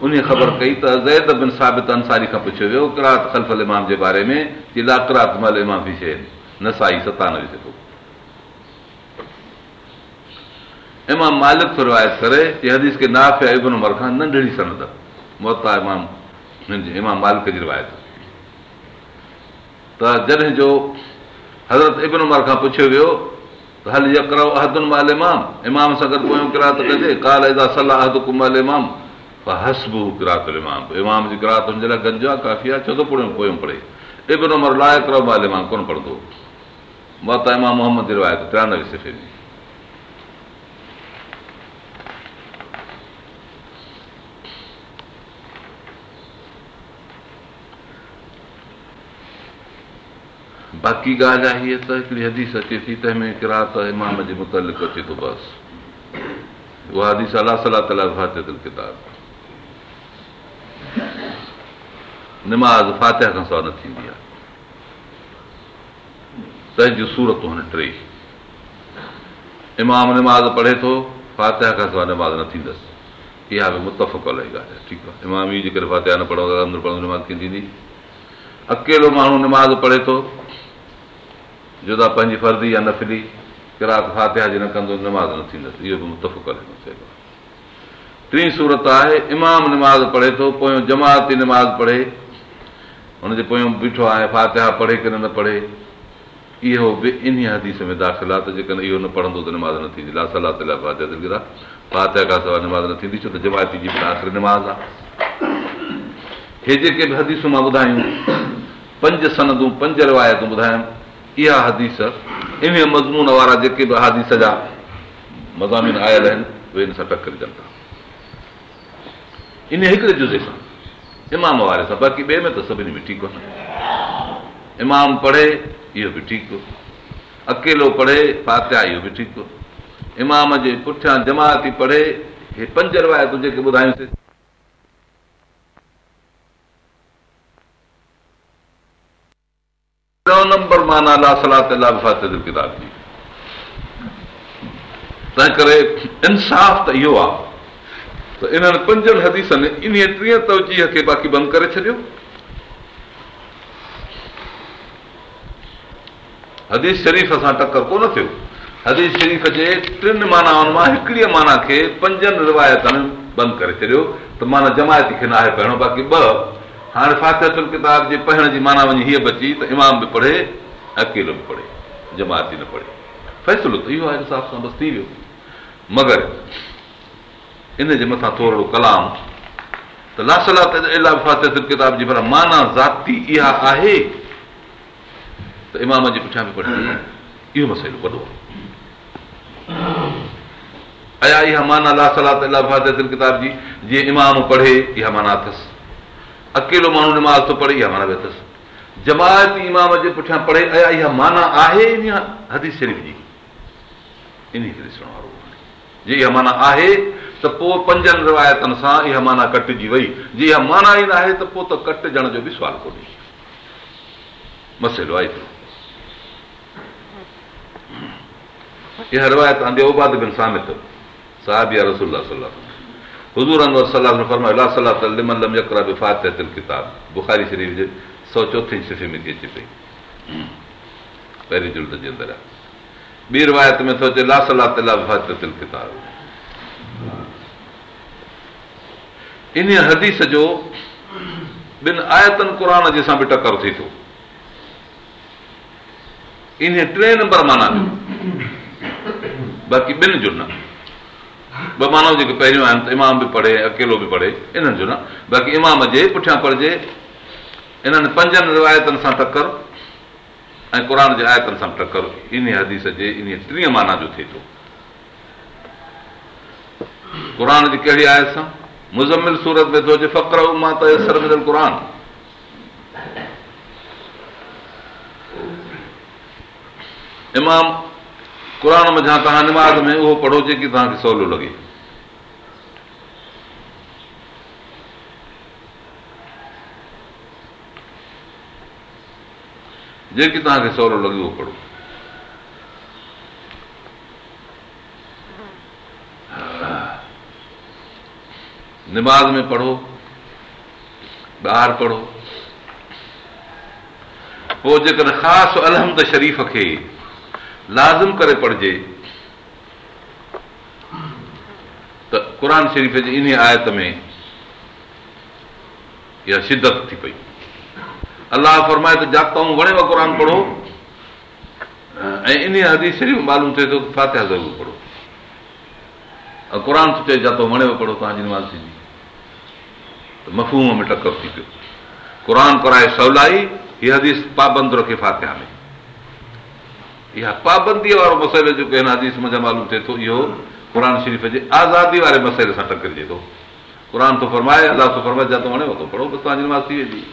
ان خبر ڪئي ته زيد بن ثابت انساري کان پڇيو ويو ڪرات خلفل امام جي باري ۾ ڪه لا ڪرات مهل امام به شيءِ نه سائي ستانوي صفو امام مالڪ ٿو روايت ڪري ڪه حديث کي ناف عمر کان ننڍڙي سند موتا امام امام مالڪ جي روايت ته جڏهن جو حضرت ابن عمر کان پڇيو ويو ته هل امام سان گڏ ڪرات ڪجي ڪال صلاح ڪمل امام هسبو ڪرات امام امام جي ڪرات هن جي لاءِ گنج آهي ڪافي آهي ته پويون پڙهي ابن عمر لاءِ ڪرو مال امام ڪونه پڙهندو موتا امام محمد جي روايت ترانوي صوفي ۾ باقي ڳالهه آهي هيءَ ته هڪڙي حديث اچي ٿي تنهن ۾ ڪرات امام جي متالق اچي ٿو بس اها حديث الله صلاح نماز فاتح کان سواءِ نه ٿيندي آهي تنهنجون صورتون هاڻي ٽي امام نماز پڙهي ٿو فاتح کان سواءِ نماز نه ٿيندس اها به متف الاهي ڳالهه آهي ٺيڪ آهي امام ئي جيڪڏهن فاتح نه پڙهو اندر پڙهو نماز ڪيئن ٿيندي اڪيلو ماڻهو نماز پڙهي ٿو جدا پنهنجي فردي يا نفلي ڪراڪ فاتها جي نه ڪندو نماز نه ٿيندس. اهو به متف ٽي سورت آهي امام نماز پڙهي ٿو پويون جماتي نماز پڙهي. هن جي پويون بيٺو آهي فاتها پڙهي ڪه نه پڙهي. اهو به ان حديث ۾ داخل آهي ته جيڪڏهن اهو نه پڙهندو ته نماز نه ٿيندي. لا صلاح تي فاتها فاتها کان سواءِ نماز نه ٿيندي ڇو ته جماتي جي آخر نماز آهي. هي جيڪي به حديثون مان ٻڌايون پنج سندون پنج روايتون ٻڌايم اها حديث ان مضمون وارا جيڪي به هاديس جا مزامين آيل آهن اهي هن سان ٽڪرجن ٿا. ان هڪڙي جزي سان امام واري سان باقي ٻئي ۾ ته سڀني ۾ ٺيڪ آهي. امام پڙهي اهو به ٺيڪ اڪيلو پڙهي فاتيا اهو به ٺيڪ امام جي پٺيان جماتي پڙهي هي پنج روايتون جيڪي ٻڌايونسين نمبر معنيٰ ڪتاب جي تنهن ڪري انصاف ته اهو آهي ته انهن پنجن حديثن ان ٽيهه توجيهه کي باقي بند ڪري ڇڏيو حديث شريف سان ٽڪر ڪونه ٿيو حديث شريف جي ٽن مانائن مان هڪڙيءَ معنيٰ کي پنجن روايتن بند ڪري ڇڏيو ته معنيٰ جمايتي کي نه آهي پهريون باقي ٻه هاڻي فاتهتل ڪتاب جي پڙهڻ جي معنيٰ وڃي هيءَ بچي ته امام به پڙهي اڪيلو به پڙهي جماتي نه پڙهي. فيصلو ته اهو آهي حساب سان بس ٿي ويو. مگر ان جي مٿان ٿورو ڪلام ته لاسلا فاتهتل ڪتاب جي پر معنيٰ ذاتي اها آهي ته امام جي پٺيان به پڙهي اهو مسئلو وڏو آهي. ايا اها معنيٰ لاسلا فاتهتل ڪتاب جي جيئن امام پڙهي اها معنيٰ اٿس اڪيلو ماڻهو نماز ٿو پڙهي اها معنيٰ به جمايت امام جي پٺيان پڙهي ۽ اها معنيٰ آهي ان حديث شريف جي. ان کي ڏسڻ وارو جي اها معنيٰ آهي ته پوءِ پنجن روايتن سان اها معنيٰ ڪٽجي وئي. جي اها معنيٰ ئي نه آهي ته پوءِ ته ڪٽجڻ جو به سوال ڪونهي. مسئلو آهي اها روايت آندي اباد بن سامت صاحب رسول صلاح حضور انور صلاح فرمايو صلاح لمن لم يڪرا به فاتل ڪتاب بکاري شريف جي سؤ چوٿي صوفي ۾ ٿي اچي پئي پهرين جلد جي اندر ٻي روايت ۾ ٿو اچي لا صلاح تلا فاتل ڪتاب ان حديث جو ٻن آيتن قر جي سان به ٽڪر ٿئي ٿو ان ٽي نمبر معنيٰ باقي ٻن جو نه ٻه ماڻهو جيڪي پهريون آهن ته امام به پڙهي اڪيلو به پڙهي انهن جو نه باقي امام جي پٺيان پڙهجي انهن پنجن روايتن سان ٽڪر ۽ قر جي آيتن سان ٽڪر ان حديث جي ان ٽيهه معنيٰ جو ٿئي ٿو قر جي ڪهڙي آيت سان مزمل سورت ۾ ٿو اچي فقر مان ته سرمل قر امام قر ۾ جا توهان نماز ۾ اهو پڙهو جيڪي توهان کي سولو لڳي. جيڪي توهان کي سولو لڳي اهو پڙهو. نماز ۾ پڙهو ٻاهر پڙهو پوءِ جيڪڏهن خاص الهمد شريف کي لازم ڪري پڙهجي. ته قر شريف جي ان آيت ۾ اها شدت ٿي پئي. الله فرمائي ته جاتائون وڻيو قر پڙهو. ۽ ان حديث معلوم ٿئي ٿو فاتها ضرور پڙهو. ۽ قر ٿو چئي جاتو وڻيو پڙهو توهان جي مفوم ۾ ٽڪر ٿي پيو. قر ڪرائي سولائي هيءَ حديث پابند رکي فاتها ۾ اها پابنديءَ وارو مسئلو جيڪو هن حديث مزا معلوم ٿئي ٿو اهو قر شريف جي آزادي واري مسئلي سان ٽڪرجي ٿو. قر ٿو فرمائي الله ٿو فرمائي جا ٿو وڻيو ٿو پڙهو بس توهان جي نماز ٿي ويندي.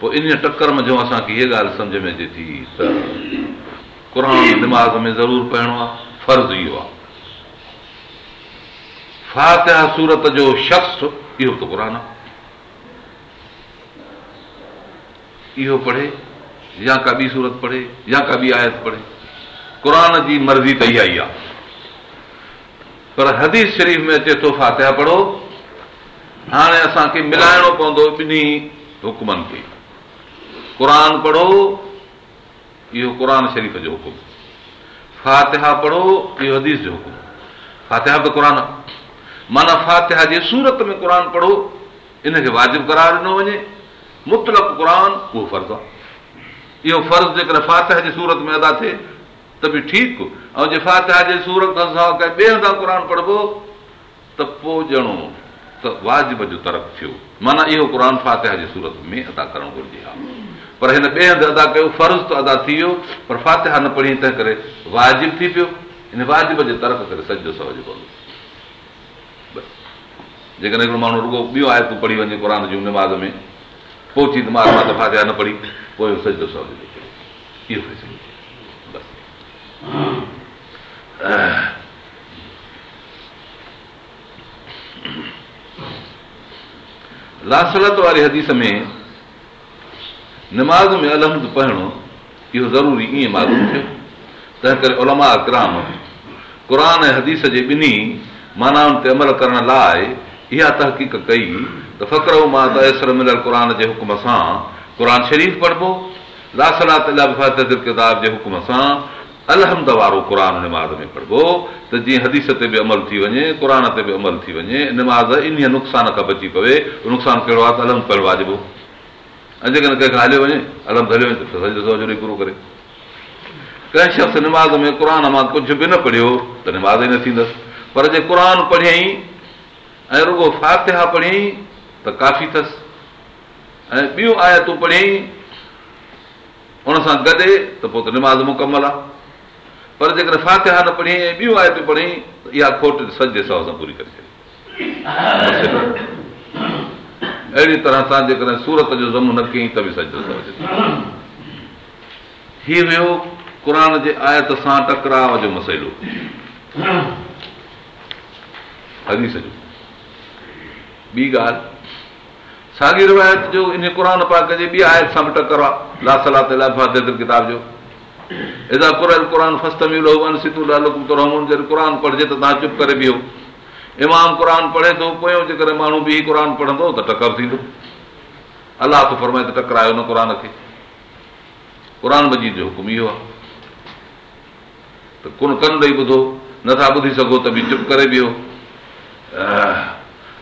پوءِ ان ٽڪر مو اسان کي هيءَ ڳالهه سمجهه ۾ اچي ٿي ته قر نماز ۾ ضرور پڙهڻو آهي فرض اهو آهي. فاتها سورت جو شخص اهو ته قر آهي اهو پڙهي يا ڪا ٻي سورت پڙهي يا ڪا ٻي آيت پڙهي قر جي مرضي ته اها ئي آهي پر حديث شريف ۾ اچي ٿو فاتها پڙهو هاڻي اسان کي ملائڻو پوندو ٻنهي حڪمن کي قر پڙهو اهو قر شريف جو حڪم فاتها پڙهو اهو حديث جو حڪم فاتها به قر معنيٰ فاتها جي سورت ۾ قر پڙهو ان کي واجب ڪرار ڏنو وڃي متلڪ قر اهو فرض آهي اهو فرض جيڪڏهن فاتها جي سورت ۾ ادا ٿئي ته به ٺيڪ ۽ جي فاتها جي سورت سان ڪنهن ٻئي هنڌا قر پڙهبو ته پوءِ ڄڻو ته واجب جو طرف ٿيو معنيٰ اهو قر فاتها جي سورت ۾ ادا ڪرڻ گهرجي ها پر هن ٻئي هنڌ ادا ڪيو فرض ته ادا ٿي ويو پر فاتها نه پڙهي تنهن ڪري واجب ٿي پيو هن واجب جي طرف ڪري سڄو سهج پوندو جيڪڏهن هڪڙو ماڻهو رڳو ٻيو آهي تون پڙهي وڃي قر جون نماز ۾ پوءِ مان ته فاتها نه پڙهي پوءِ سڄو اهو لاسلت واري حديث ۾ نماز ۾ الهمد پڙهڻو اهو ضروري ائين معلوم ٿيو تنهن ڪري علماء ڪرام قر ۽ حديث جي ٻنهي مانائن تي عمل ڪرڻ لاءِ اها تحقيق ڪئي ته فخر مان تيسر مليل قر جي حڪم سان قر شريف پڙهبو لاسلات ڪتاب جي حڪم سان الهمد وارو قر نماز ۾ پڙهبو ته جيئن حديث تي به عمل ٿي وڃي قر تي به عمل ٿي وڃي نماز ان نقصان کان بچي پوي نقصان ڪهڙو آهي ته الهمد پڻ واجبو ۽ جيڪڏهن ڪنهن کان هليو وڃي الهمد هليو وڃي ته پورو ڪري. ڪنهن شخص نماز ۾ قر مان ڪجهه به نه پڙهيو ته نماز ئي نه ٿيندس. پر جي قر پڙهيئين ۽ رڳو فاتها پڙهيئين ته ڪافي اٿس. ۽ ٻيون آيتون پڙهيئين ان سان گڏي ته پوءِ ته نماز مڪمل آهي پر جيڪڏهن فاتها نه پڙهي ۽ ٻيون آيتون پڙهي ته اها کوٽ سڄي سؤ سان پوري ڪري ڇڏي اهڙي طرح سان جيڪڏهن سورت جو زم نه ڪيئين ته به سڄو هيءُ ويو قر جي آيت سان ٽڪراو جو مسئلو. حديث جو ٻي ڳالهه ساڳي روايت جو ان قر پاڪ جي ٻي آيت سان به ٽڪر آهي لاسلا ڪتاب جو. ايڏا قر قر فست قر پڙهجي ته توهان چپ ڪري بيهو. امام قر پڙهي ٿو پويون جيڪڏهن ماڻهو به قر پڙهندو ته ٽڪر ٿيندو. الله ته فرمائي ته ٽڪرايو نه قر کي. قر مجيد جو حڪم اهو آهي ته ڪن ڪن ڏيئي ٻڌو نٿا ٻڌي سگهو ته به چپ ڪري بيهو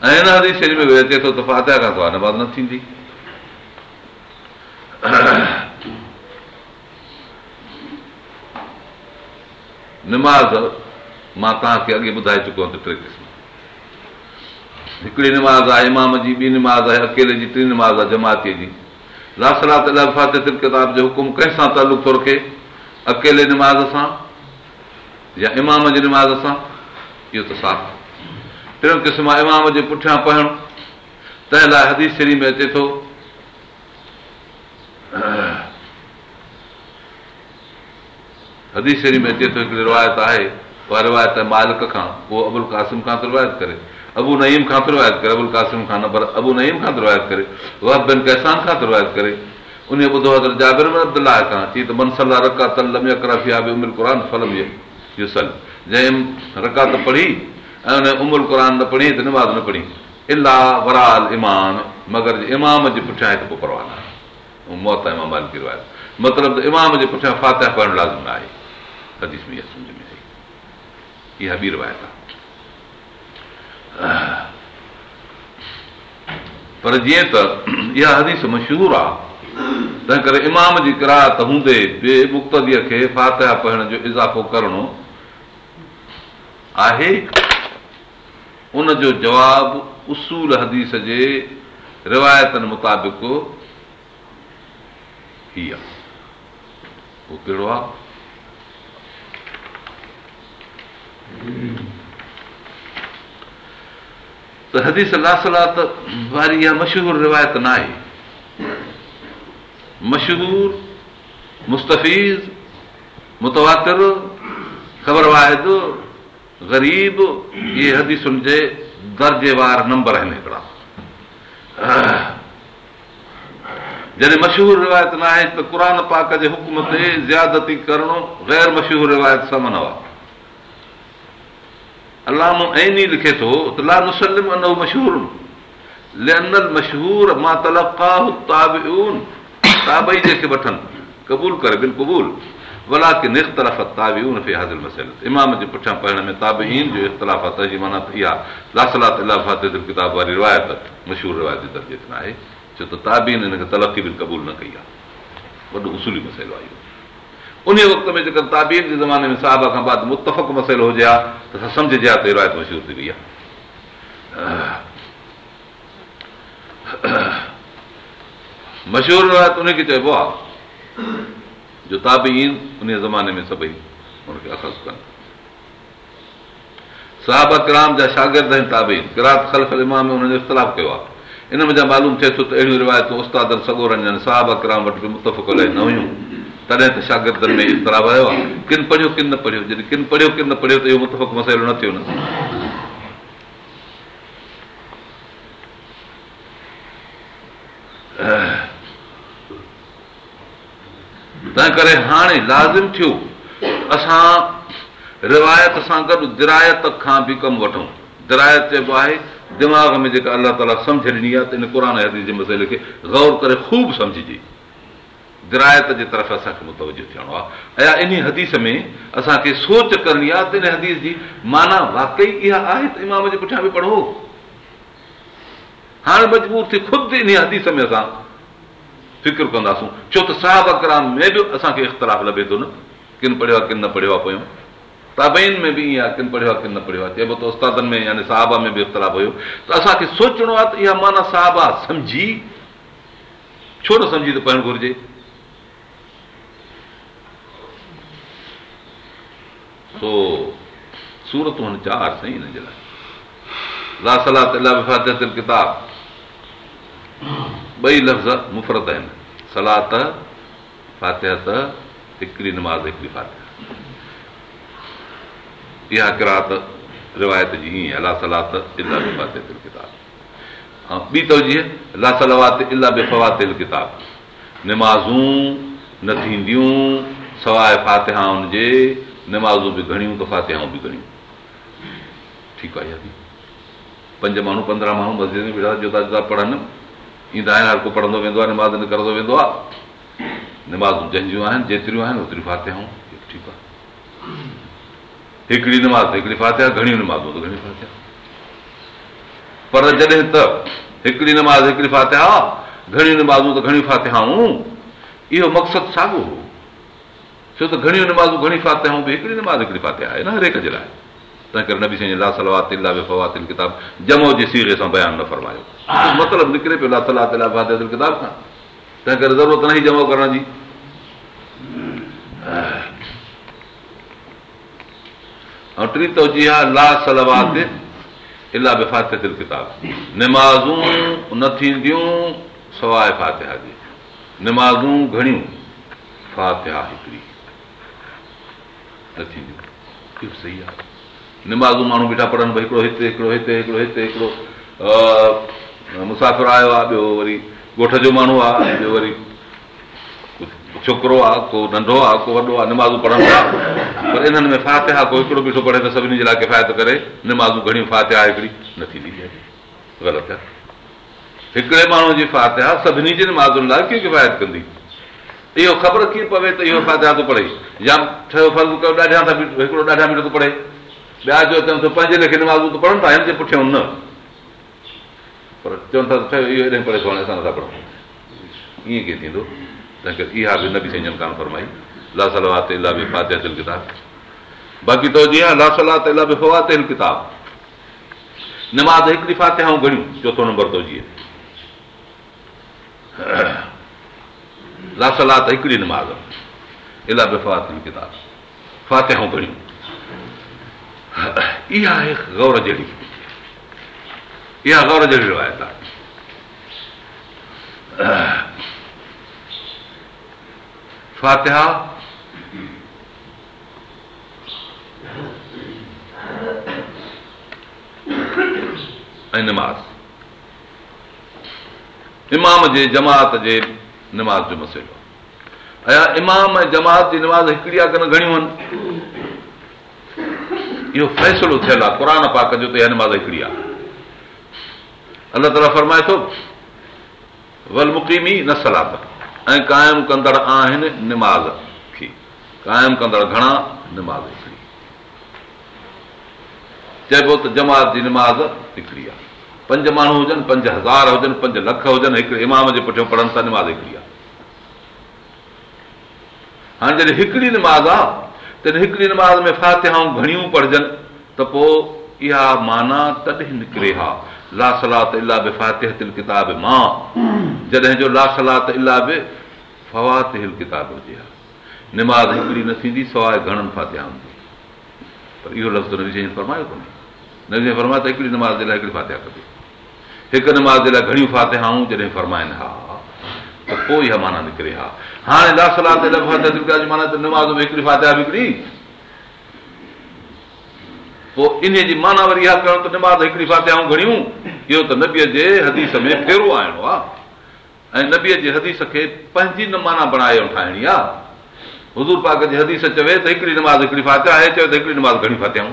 ۽ هن هري شرير ۾ اچي ٿو ته فاتها کان سواءِ نماز نه ٿيندي نماز مان توهان کي اڳي ٻڌائي چڪو آهيان ته ٽي قسم هڪڙي نماز آهي امام جي ٻي نماز آهي اڪيلي جي ٽي نماز آهي جماتيءَ جي لاسلات ڪتاب جو حڪم ڪنهن سان تعلق ٿو رکي اڪيلي نماز سان يا امام جي نماز سان اهو ته صاف ٽيون قسم امام جي پٺيان پڙهڻ. تنهن لاءِ حديث شري ۾ اچي ٿو حديث شري ۾ اچي ٿو هڪڙي روايت آهي اها روايت آهي مالڪ کان اهو ابل قاسم کان ته روايت ڪري. ابو نئيم کان ته روايت ڪري ابل قاسم کان نه پر ابو نئيم کان ته روايت ڪري وه بن ڪنهن سان کان ته روايت ڪري. ان ٻڌو ته رڪا آهي يسل. جنهن رڪات پڙهي ۽ ان عمر قر نه پڙهي ته نماز نه پڙهي الاهه ورال امام مگر امام جي پٺيان هڪ پوءِ پروان آهي موت امام مالڪ روايت مطلب ته امام جي پٺيان فاتها پڙهڻ لازم آهي حديث ۾ اها سمجهه ۾ آئي اها ٻي روايت آهي پر جيئن ته اها حديث مشهور آهي تنهن ڪري امام جي ڪرات هوندي ٻئي مختديءَ کي فاتها پڙهڻ جو اضافو ڪرڻو آهي ان جو جواب اصول حديث جي روايتن مطابق هي آهي. اهو ڪهڙو آهي؟ ته حديث لاسلات واري اها مشهور روايت نه آهي مشهور مستفيز متواتر خبر واحد غريب اهي حديثن جي درجيوار نمبر آهن هڪڙا جڏهن مشهور روايت نه آهي ته قر پاڪ جي حڪم تي زيادتي ڪرڻ غير مشهور روايت سمن هئا الارم ايني لکي ٿو ته لا مسلم ان مشهور مشهور مان تابون تابئي جيڪي وٺن قبول ڪري بل قبول کي حاضر مسئل امام جي پٺيان پڙهڻ ۾ تابين جو اختلاف واري روايت مشهور روايت درجي تي آهي ڇو ته تابين هن کي تلقي به قبول نه ڪئي آهي وڏو اصولي مسئلو آهي اهو ان وقت ۾ جيڪر تابين جي زماني ۾ صاحب کان بعد متف مسئلو هجي ها ته اسان سمجهجي ها ته روايت مشهور ٿي وئي آهي مشهور روايت ان کي چئبو آهي جو تابين ان زماني ۾ سڀئي ڪن. صاحب ڪرام جا شاگرد آهن تابين ڪرات خلف امام ۾ هن جو اختلاف ڪيو آهي. ان ۾ معلوم ٿئي ٿو ته اهڙيون روايتون استادن سگورن صاحب ڪرام وٽ به متف نه هيون. تڏهن ته شاگردن ۾ اختلاف آيو آهي. ڪن پڙهيو ڪن نه پڙهيو؟ جڏهن ڪن پڙهيو ڪن نه پڙهيو ته اهو متف مسئلو نه ٿيو نه ڪري هاڻي لازم ٿيو. اسان روايت سان گڏ درايت کان به ڪم وٺون. درايت چئبو آهي دماغ ۾ جيڪا الله تالا سمجهه ڏني آهي ته ان قر حديث جي مسئلي کي گور ڪري خوب سمجهجي. درايت جي طرف اسان کي متوجو ٿيڻو آهي. ان حديث ۾ اسان کي سوچ ڪرڻي آهي ته ان حديث جي معنيٰ واقعي اها آهي ته امام جي پٺيان به پڙهو. هاڻي مجبور ٿي خود ان حديث ۾ اسان فڪر ڪنداسون. ڇو ته صاحب اڪرام ۾ به اسان کي اختلاف لڀي ٿو نه. ڪن پڙهيو آهي ڪن نه پڙهيو آهي پويون. تابين ۾ به ائين آهي ڪن پڙهيو آهي ڪن نه پڙهيو آهي. چئبو ته استادن ۾ يعني صاحبه ۾ به اختلاف هيو. ته اسان کي سوچڻو آهي ته اها معنيٰ صاحبه سمجهي؟ ڇو نه سمجهي ته پڙهڻ گهرجي؟ سو صورتون چار سائين هن جي لاءِ ٻئي لفظ مفرت آهن. سلات فاتهت هڪڙي نماز هڪڙي فاتح. اها ڪرات روايت جي ائين الا سلات الا بيفاتل ڪتاب. ۽ ٻي ته جيئن لا سلاوات الا بيفواتل ڪتاب. نمازون نه ٿينديون سواءِ فاتهائن جي نمازون به گهڻيون ته فاتهائون به گهڻيون. ٺيڪ آهي اها پنج ماڻهو پندرهن ماڻهو مسجد ۾ ويٺا جدا جدا پڙهن ايندا آهن هر ڪو پڙهندو ويندو آهي نماز نڪرندو ويندو آهي. نمازون جنهنجيون آهن جيتريون آهن فاتهائون ٺيڪ آهي. هڪڙي نماز هڪڙي فاتها گهڻيون نمازون ته گهڻي فاتها. پر جڏهن ته هڪڙي نماز هڪڙي فاتها گهڻيون نمازون ته گهڻيون فاتهائون اهو مقصد ساڳيو هو. ڇو ته گهڻيون نمازون گهڻي فاتهائون به هڪڙي نماز هڪڙي فاتها آهي نه هر هڪ جي لاءِ تنهن ڪري نبي سائين لا صلوات فواتل ڪتاب جمو جي سيري سان بيان نه فرمايو مطلب نڪري پيو لا سلات ڪتاب کان تنهن ڪري ضرورت نه ئي جمو ڪرڻ جي ۽ ٽي توجي آهي لا صلوات الا بيفاتل ڪتاب نمازون نه ٿينديون سواءِ فاتها جي نمازون گهڻيون فاتها هڪڙي نه ٿينديون اهو صحيح آهي نمازون ماڻهو بيٺا پڙهن ڀئي هڪڙو هتي هڪڙو هتي هڪڙو هتي هڪڙو مسافر آيو آهي ٻيو وري ڳوٺ جو ماڻهو آهي ٻيو وري ڇوڪرو آهي ڪو ننڍو آهي ڪو وڏو آهي نمازون پڙهندو آهي پر انهن ۾ فاتها ڪو هڪڙو بيٺو پڙهي ته سڀني جي لاءِ ڪفايت ڪري نمازون گهڻيون فاتها هڪڙي نه ٿيندي غلط آهي هڪڙي ماڻهو جي فاتها سڀني جي نمازن لاءِ ڪيئن ڪفايت ڪندي اهو خبر ڪيئن پوي ته اهو فاتها ٿو پڙهي يا ٺهيو فرض ڪيو هڪڙو ڏاڍا منٽ ٿو پڙهي ٻيا جو چون ٿا پنهنجي ليکي نمازون ته پڙهن ٿا هن جي پٺيان نه پر چون ٿا اهو هيڏي پڙهي ٿو هاڻي اسان نٿا پڙهون ائين ڪيئن ٿيندو تنهن ڪري اها به نه به سائين ڪانه فرمائي لا سلات الا به فاتل ڪتاب باقي تو جيئن لا سلات الا به فواتل ڪتاب نماز هڪڙي فاتهائون گهڻيون چوٿون نمبر تو جيئن لا سلات هڪڙي نماز الا به ڪتاب فاتهائون گهڻيون اها آهي گور جهڙي اها گور جهڙي روايت آهي فاتها ۽ نماز امام جي جماعت جي نماز جو مسئلو ۽ امام ۽ جماعت جي نماز هڪڙي آهي ڪن گهڻيون آهن اهو فيصلو ٿيل آهي قر پاڪ جو ته اها نماز هڪڙي آهي الله تالا فرمائي ٿو ول مقيمي نه سلات ۽ قائم ڪندڙ آهن نماز کي قائم ڪندڙ گهڻا نماز هڪڙي چئبو ته جماعت جي نماز هڪڙي آهي. پنج ماڻهو هجن پنج هزار هجن پنج لک هجن هڪڙي امام جي پٺيان پڙهن ٿا نماز هڪڙي آهي. هاڻي جڏهن هڪڙي نماز آهي تڏهن هڪڙي نماز ۾ فاتهائون گهڻيون پڙهجن ته پوءِ اها معنيٰ تڏهن نڪري ها. لا سلات الاهه به فاتح ڪتاب مان. جڏهن جو لا سلات الاهه به فوات ڪتاب هجي ها. نماز هڪڙي نه ٿيندي سواءِ گهڻن فاتهائن جي پر اهو لفظ نوي فرمايو ڪونهي. نظر فرمائي ته هڪڙي نماز جي لاءِ هڪڙي فاتها ڪبي هڪ نماز جي لاءِ گهڻيون فاتهائون جڏهن فرمائن ها ته پوءِ اها معنيٰ نڪري ها هاڻي ته نماز ۾ هڪڙي فاتها هڪڙي. پوءِ ان جي معنيٰ وري اها ڪرڻ ته نماز هڪڙي فاتهائون گهڻيون اهو ته نبيءَ جي حديث ۾ ڦيرو آڻڻو آهي ۽ نبيءَ جي حديث کي پنهنجي نه معنيٰ بڻائي ٺاهڻي آهي حضور پاڪ جي حديث چوي ته هڪڙي نماز هڪڙي فاتها آهي چوي ته هڪڙي نماز گهڻي فاتهائون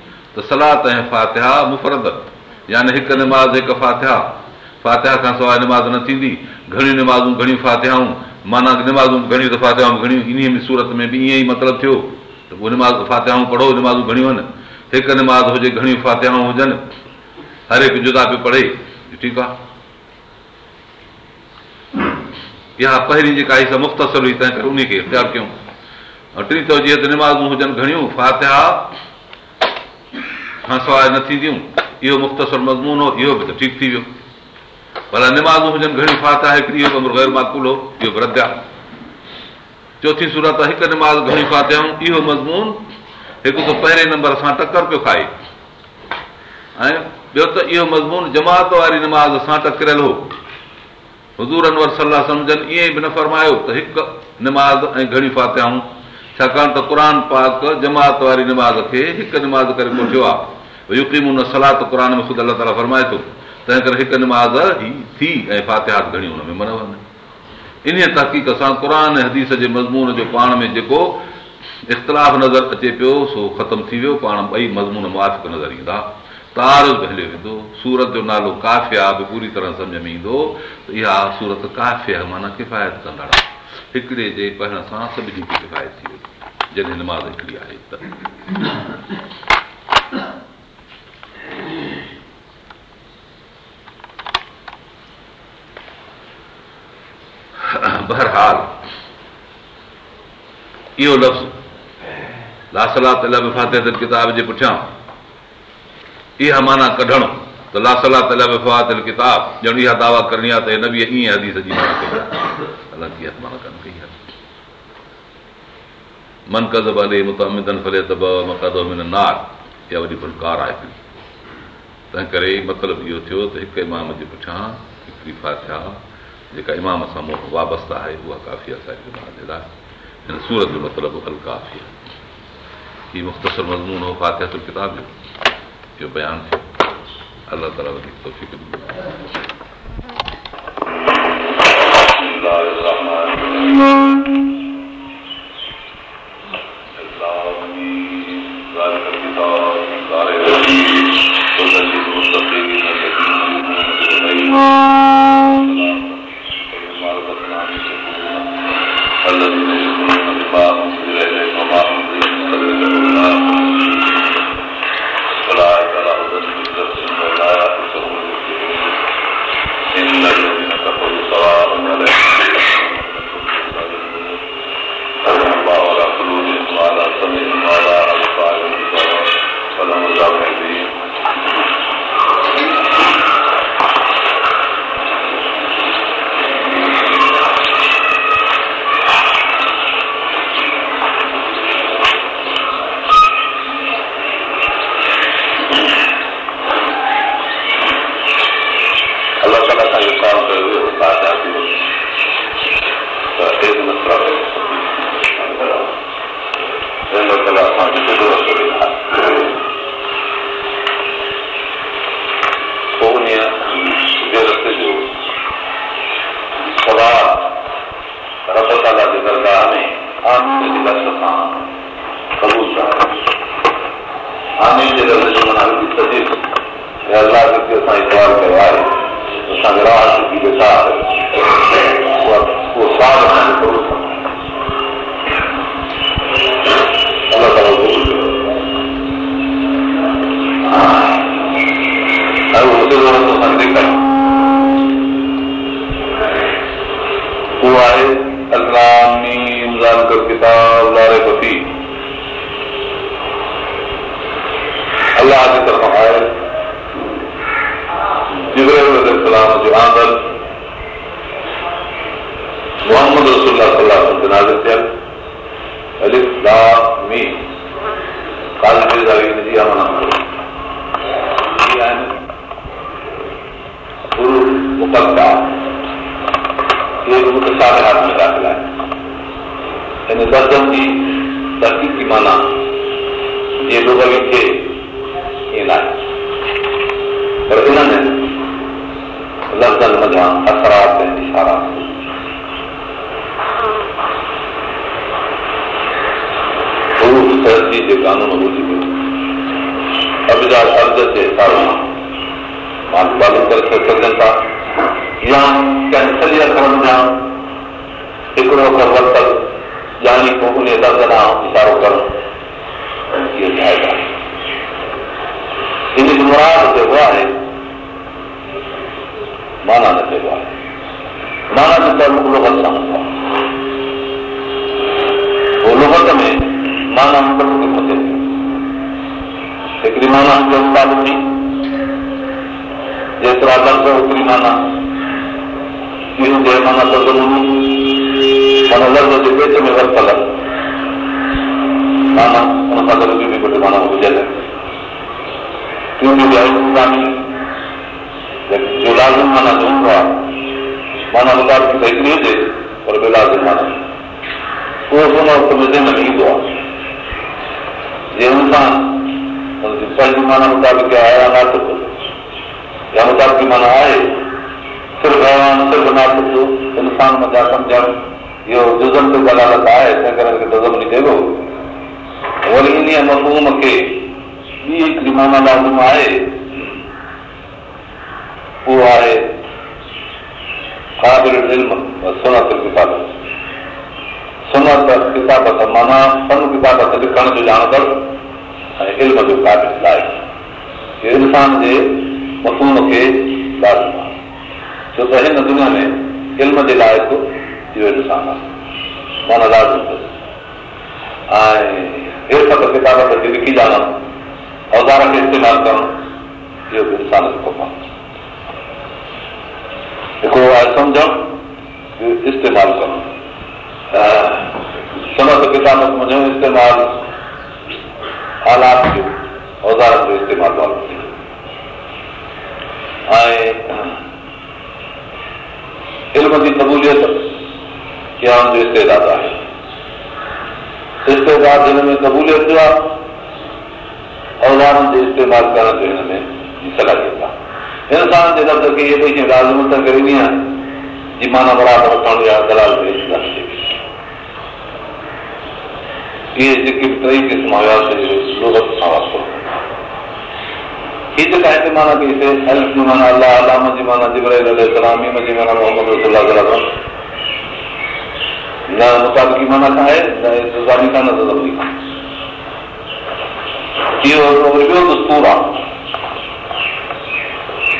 ته سلات ۽ فاتها مفرد يعني هڪ نماز هڪ فاتها. فاتها کان سواءِ نماز نه ٿيندي. گهڻيون نمازون گهڻيون فاتهائون. معنيٰ نمازون گهڻيون ته فاتهائون گهڻيون ان سورت ۾ به ائين ئي مطلب ٿيو. ته پوءِ نماز فاتهائون پڙهو نمازون گهڻيون آهن. هڪ نماز هجي گهڻيون فاتهائون هجن. هر هڪ جدا پيو پڙهي. ٺيڪ آهي اها پهرين جيڪا آهي مختصر هئي تنهن ڪري ان کي اختيار ڪيون. ٽي ته جيئن ته نمازون هجن گهڻيون فاتها کان سواءِ نه ٿينديون اهو مختصر مضمون هو اهو به ته ٺيڪ ٿي ويو. ڀلا نمازون هجن گهڻيون فاتا هڪڙي اهو ڪمرو غير ماقول هو اهو به رد آهي. چوٿي سورت هڪ نماز گهڻي فاتيائون اهو مضمون هڪ ته پهرين نمبر سان ٽڪر پيو کائي. ۽ ٻيو ته اهو مضمون جماعت واري نماز سان ٽڪريل هو. حضور انور صلاح سمجهن ائين ئي به نه فرمايو ته هڪ نماز ۽ گهڻي فاتيائون ڇاڪاڻ ته قر پاڪ جماعت واري نماز کي هڪ نماز ڪري ڪوٺيو آهي. يڪيم ان صلاح ته قر ۾ خود الله تالا فرمائي ٿو تنهن ڪري هڪ نماز ٿي ۽ فاتهات گهڻي هن ۾ من وڃي. ان تحقيق سان قر حديث جي مضمون جو پاڻ ۾ جيڪو اختلاف نظر اچي پيو سو ختم ٿي ويو پاڻ ٻئي مضمون معاف نظر ايندا. تار به هليو ويندو سورت جو نالو ڪافيا به پوري طرح سمجهه ۾ ايندو ته اها سورت ڪافيا معنيٰ ڪفايت ڪندڙ آهي هڪڙي جي پڙهڻ سان سڀني کي ڪفايت ٿي وئي. جڏهن نماز هڪڙي آهي ته. بهرحال اهو لفظ لاسلات فاتي ڪتاب جي پٺيان اها معنيٰ ڪڍڻ ته لاسلات فات ڪتاب ڄڻ اها دعويٰ ڪرڻي آهي ته ائين جي آهي. معنيٰ ڪن ڪئي آهي من ڪزب هلي فلي ته نار اها وڏي فلڪار آهي هڪڙي تنهن ڪري مطلب اهو ٿيو ته هڪ امام جي پٺيان هڪڙي فاتها جيڪا امام سان وابستا آهي اها ڪافي آهي اسان جي جي لاءِ هن سورت جو مطلب هل ڪافي آهي هيءُ مختصر مضمون هو فاتها ڪتاب جو اهو بيان ٿيو الله تالا وڌيڪ لازم معنيٰ ته هوندو آهي معنيٰ مطابق صحيح ٿي هجي پر بيلازم معنيٰ اهو هن وقت ۾ زن ۾ ايندو آهي جيئن انسان پنهنجي معنيٰ مطابق آهي يا ناٽڪ يا مطابق معنيٰ آهي صرف هوان صرف ناٽڪ انسان مزا سمجهڻ اهو جزم تي دلالت آهي تنهن ڪري مون کي جزم نه چئبو وري ان مفوم کي ٻي هڪڙي معنيٰ لازم آهي اهو آهي سنت ڪتاب سنت ڪتاب ته معنيٰ سن ڪتاب ته لکڻ جو ڄاڻندڙ ۽ علم جو قابل لائق اهو انسان جي مسون کي لازم آهي ڇو ته هن دنيا ۾ علم جي لائق اهو انسان آهي معنيٰ لازم ۽ حرڪت ڪتاب کي لکي ڄاڻڻ اوزار کي استعمال ڪرڻ اهو به انسان جو ڪم آهي هڪڙو آهي سمجهڻ استعمال ڪرڻ سنت ڪتاب وڃو استعمال آلات جو اوزارن جو استعمال ۽ علم جي قبوليت يا هن جو استيداد آهي استيداد ۾ قبوليت جو آهي اوزارن جو استعمال ڪرڻ جو هن ۾ صلاحيت آهي انسان جي لفظ کي اهي ٻئي شيون لازم ٿا ڪري ڏينهن جي معنيٰ مراد وٺڻ يا دلال ڪري اهي جيڪي به ٽئي قسم هئاسين لوگت سان واستو هيءَ جيڪا هتي معنيٰ ڪئي سي الف جي معنيٰ الله الارم جي معنيٰ جبراهل الارم جي معنيٰ محمد رسولا نه متابقي معنيٰ ڪانهي نه سزاني ڪانه سزاني ڪانهي اهو ٻيو دستور آهي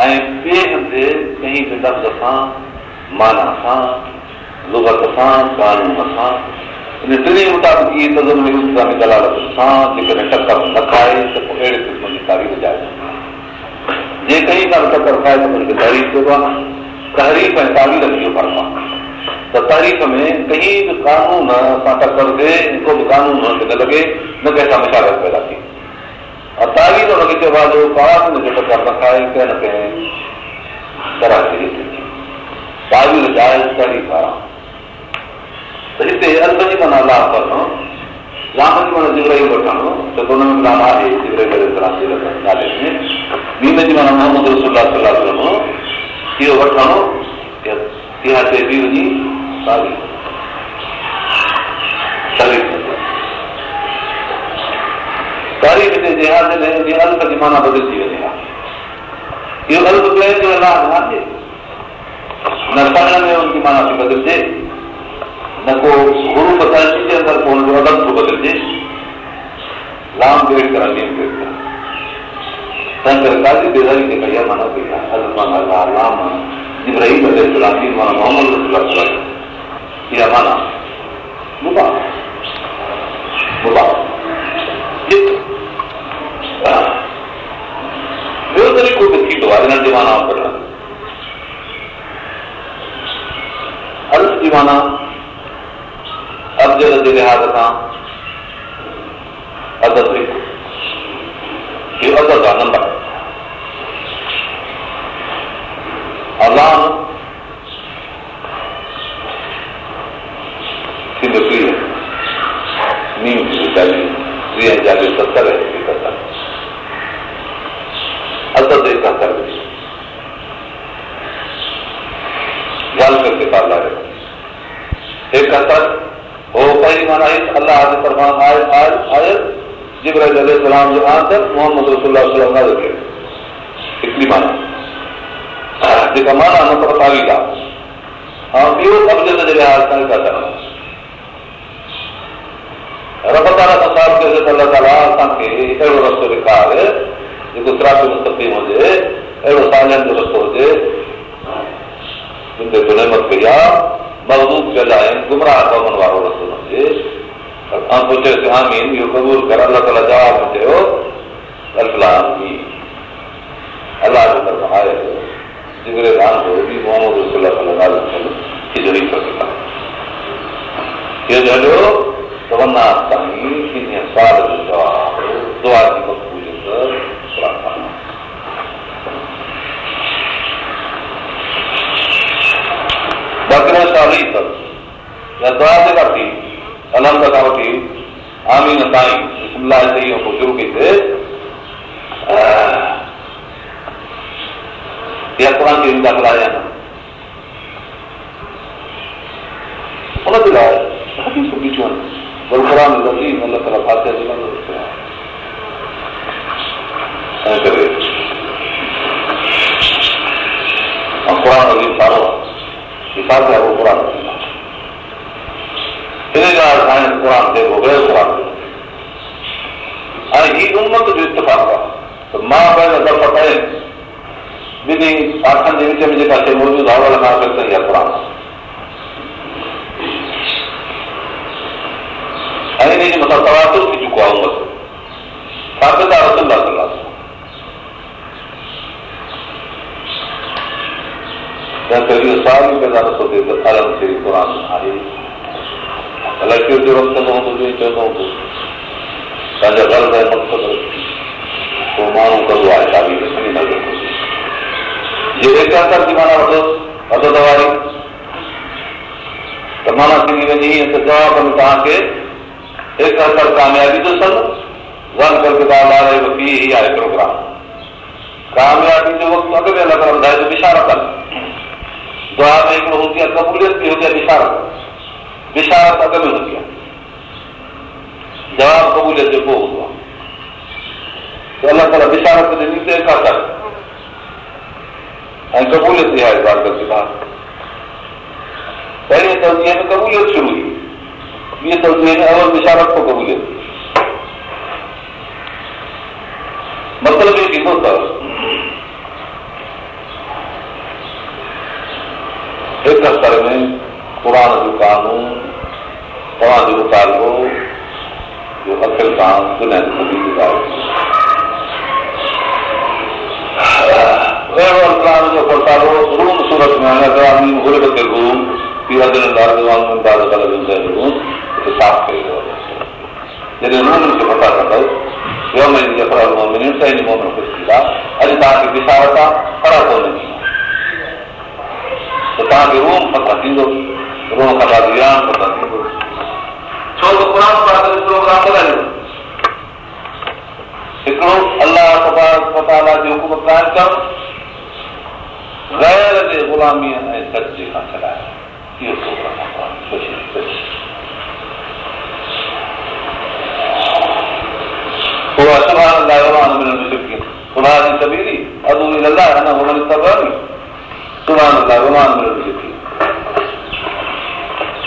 ڪنهن سان معنيٰ سان قانون سان مطابق اسلامي دلالت سان جيڪڏهن تعريف جائي جي ڪئي ڪا ٽڪر کائي تعريف ڪبو آهي. تهريف ۽ تعريف جو فرق آهي. ته تاريخ ۾ ڪهين به قانون سان ٽڪر ٿئي ڪو به قانون هن کي نه لڳي نه ڪنهن سان مشارت پيدا ٿي اور تعريف هن کي چئبو آهي جو قانون جو ٽڪر نه کائي ڪنهن نه ڪنهن طرح جي تعريف جائز تعريف آهي ته هتي الف جي معنيٰ لاڀ ڪرڻو لاڀ جي معنيٰ جگرئي وٺڻو ته هن ۾ لاڀ آهي جگري نالي ۾ ٻي جي معنيٰ محمد رسولا اهو وٺڻو اها چئبي وڃي تاريخ جي لحاظ ۾ الف جي معنيٰ بدلجي وڃي ها. اهو الف ڪنهن جو الله نه آهي نه پڙهڻ ۾ هن جي معنيٰ ٿي بدلجي نه ڪو گرو تحصيل جي اندر پوءِ هن جو ادب ٿو بدلجي لام بيڙ ڪرڻ جي تنهن ڪري ڪازي بيزاري تي ڪئي آهي معنيٰ ڪئي آهي الف معنيٰ لام ابراهيم معنيٰ محمد اها معنيٰ؟ مبا مبا ٻيو طريقو به ٿيندو آهي هنن جي معنيٰ ڪڍڻ عرض جي معنيٰ عرض جي لحاظ سان ادب اهو ادب آهي نمبر الله ٿيندو ٽيهه نيم ٽيهه هزار ستر ايڪهتر اڌ تي ايڪهتر ڳالهه ڪرڪي پالائي ايڪهتر هو. پهرين معنيٰ الله جي طرفان آهي آهي جبراهل سلام جو آندر محمد رسولا سلام هڪڙي معنيٰ. جيڪا معنيٰ نه پر تاريخ آهي ۽ ٻيو ابجت جي لحاظ سان ٿا. چون رب تالا سنسار ڪيو الله تالا اسان کي اهڙو رستو ڏيکاري جيڪو صراط مستقيم هجي اهڙو سالن جو رستو هجي جتي تون نيمت ڪئي آهي مضبوط ڪيل آهن گمراهه قومن وارو رستو نه هجي ۽ سوچيوسين آمين اهو قبول ڪر الله تالا جواب ۾ چيو الفلام الله جي طرفان آهي جگري راندو به محمد کجڙي سگهندا اهو جو تمنا تائين ان سال جو جواب دعا جي مقبوليت بڪري سالي تڪ يا دعا جيڪا ٿي الهمد کان وٺي آمين تائين. بسملاهه صحيح پوءِ شروع ڪئيسين اها قر کي داخل آيا نه هن جي لاءِ بيٺيون آهن قرآن وزيم الله تالا فاتها جي لاءِ ۽ ڪري قر وزيم سارو اتفاق آهي ته مان پنهنجو دف ڪئي ٻنهي آکن جي وچ ۾ جيڪا شيءِ موجود آهي اها کان صحيح آهي قر ۽ ان جي مٿان تواتر ٿي چڪو آهي امت ثابت آهي رسندا ڪندا تنهن ڪري اهو سال ئي پيدا نٿو ٿئي ته الڳ ٿئي قر آهي الائي ڪهڙو جو ڪندو هوندو جو چوندو هوندو توهان جا گرو ۽ مقصد پوءِ ماڻهو ڪندو آهي شادي ۾ کڻي نظر جي ايڪهتر جي معنيٰ وٺو عدد واري ته معنيٰ ٿيندي وڃي ائين ته جواب ۾ توهان کي ايڪهتر ڪاميابي ڏسن ون ڪرڪي آهي پروگرام ڪاميابي جو وقت اڳ ۾ الڳ وڌائي جو وشارت دعا ۾ هڪڙو هوندي آهي قبوليت به هوندي آهي وشارت وشارت اڳ ۾ هوندي آهي جواب قبوليت جو پوءِ هوندو آهي الله تالا وشارت ڏني ته ڪا ڪر ۽ قبوليت اها عبادت جي ڳالهه پهرين توجيءَ ۾ قبوليت شروع هئي ٻي توجيءَ ۾ اول وشارت پوءِ قبوليت مطلب اهو ٿيندو اٿو هڪ استر ۾ قر جو قانون توهان جو مطالبو جو اکل سان دنيا جي صدي ڳالهه روم سورت ۾ صاف ڪئي جڏهن روم کي پتا ڪندؤ اڄ توهان کي وسارت آهي خراب ڪونهي ته توهان کي روم پتا ٿيندو روم کان بعد ورام پتا ٿيندو ڇو ته قر پروگرام ٻڌائيندو هڪڙو الله جي حڪم قائم ڪرڻ غير جي غلاميءَ ۽ درجي کان ڇڏائي اهو هن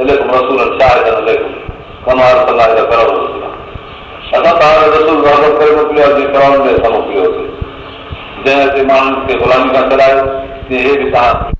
رسول اسان توهان رسول ڪري موڪليوسين ڪرڻ ۾ اسان موڪليوسين جنهن ماڻهن کي غلامي تيئن هي به توهان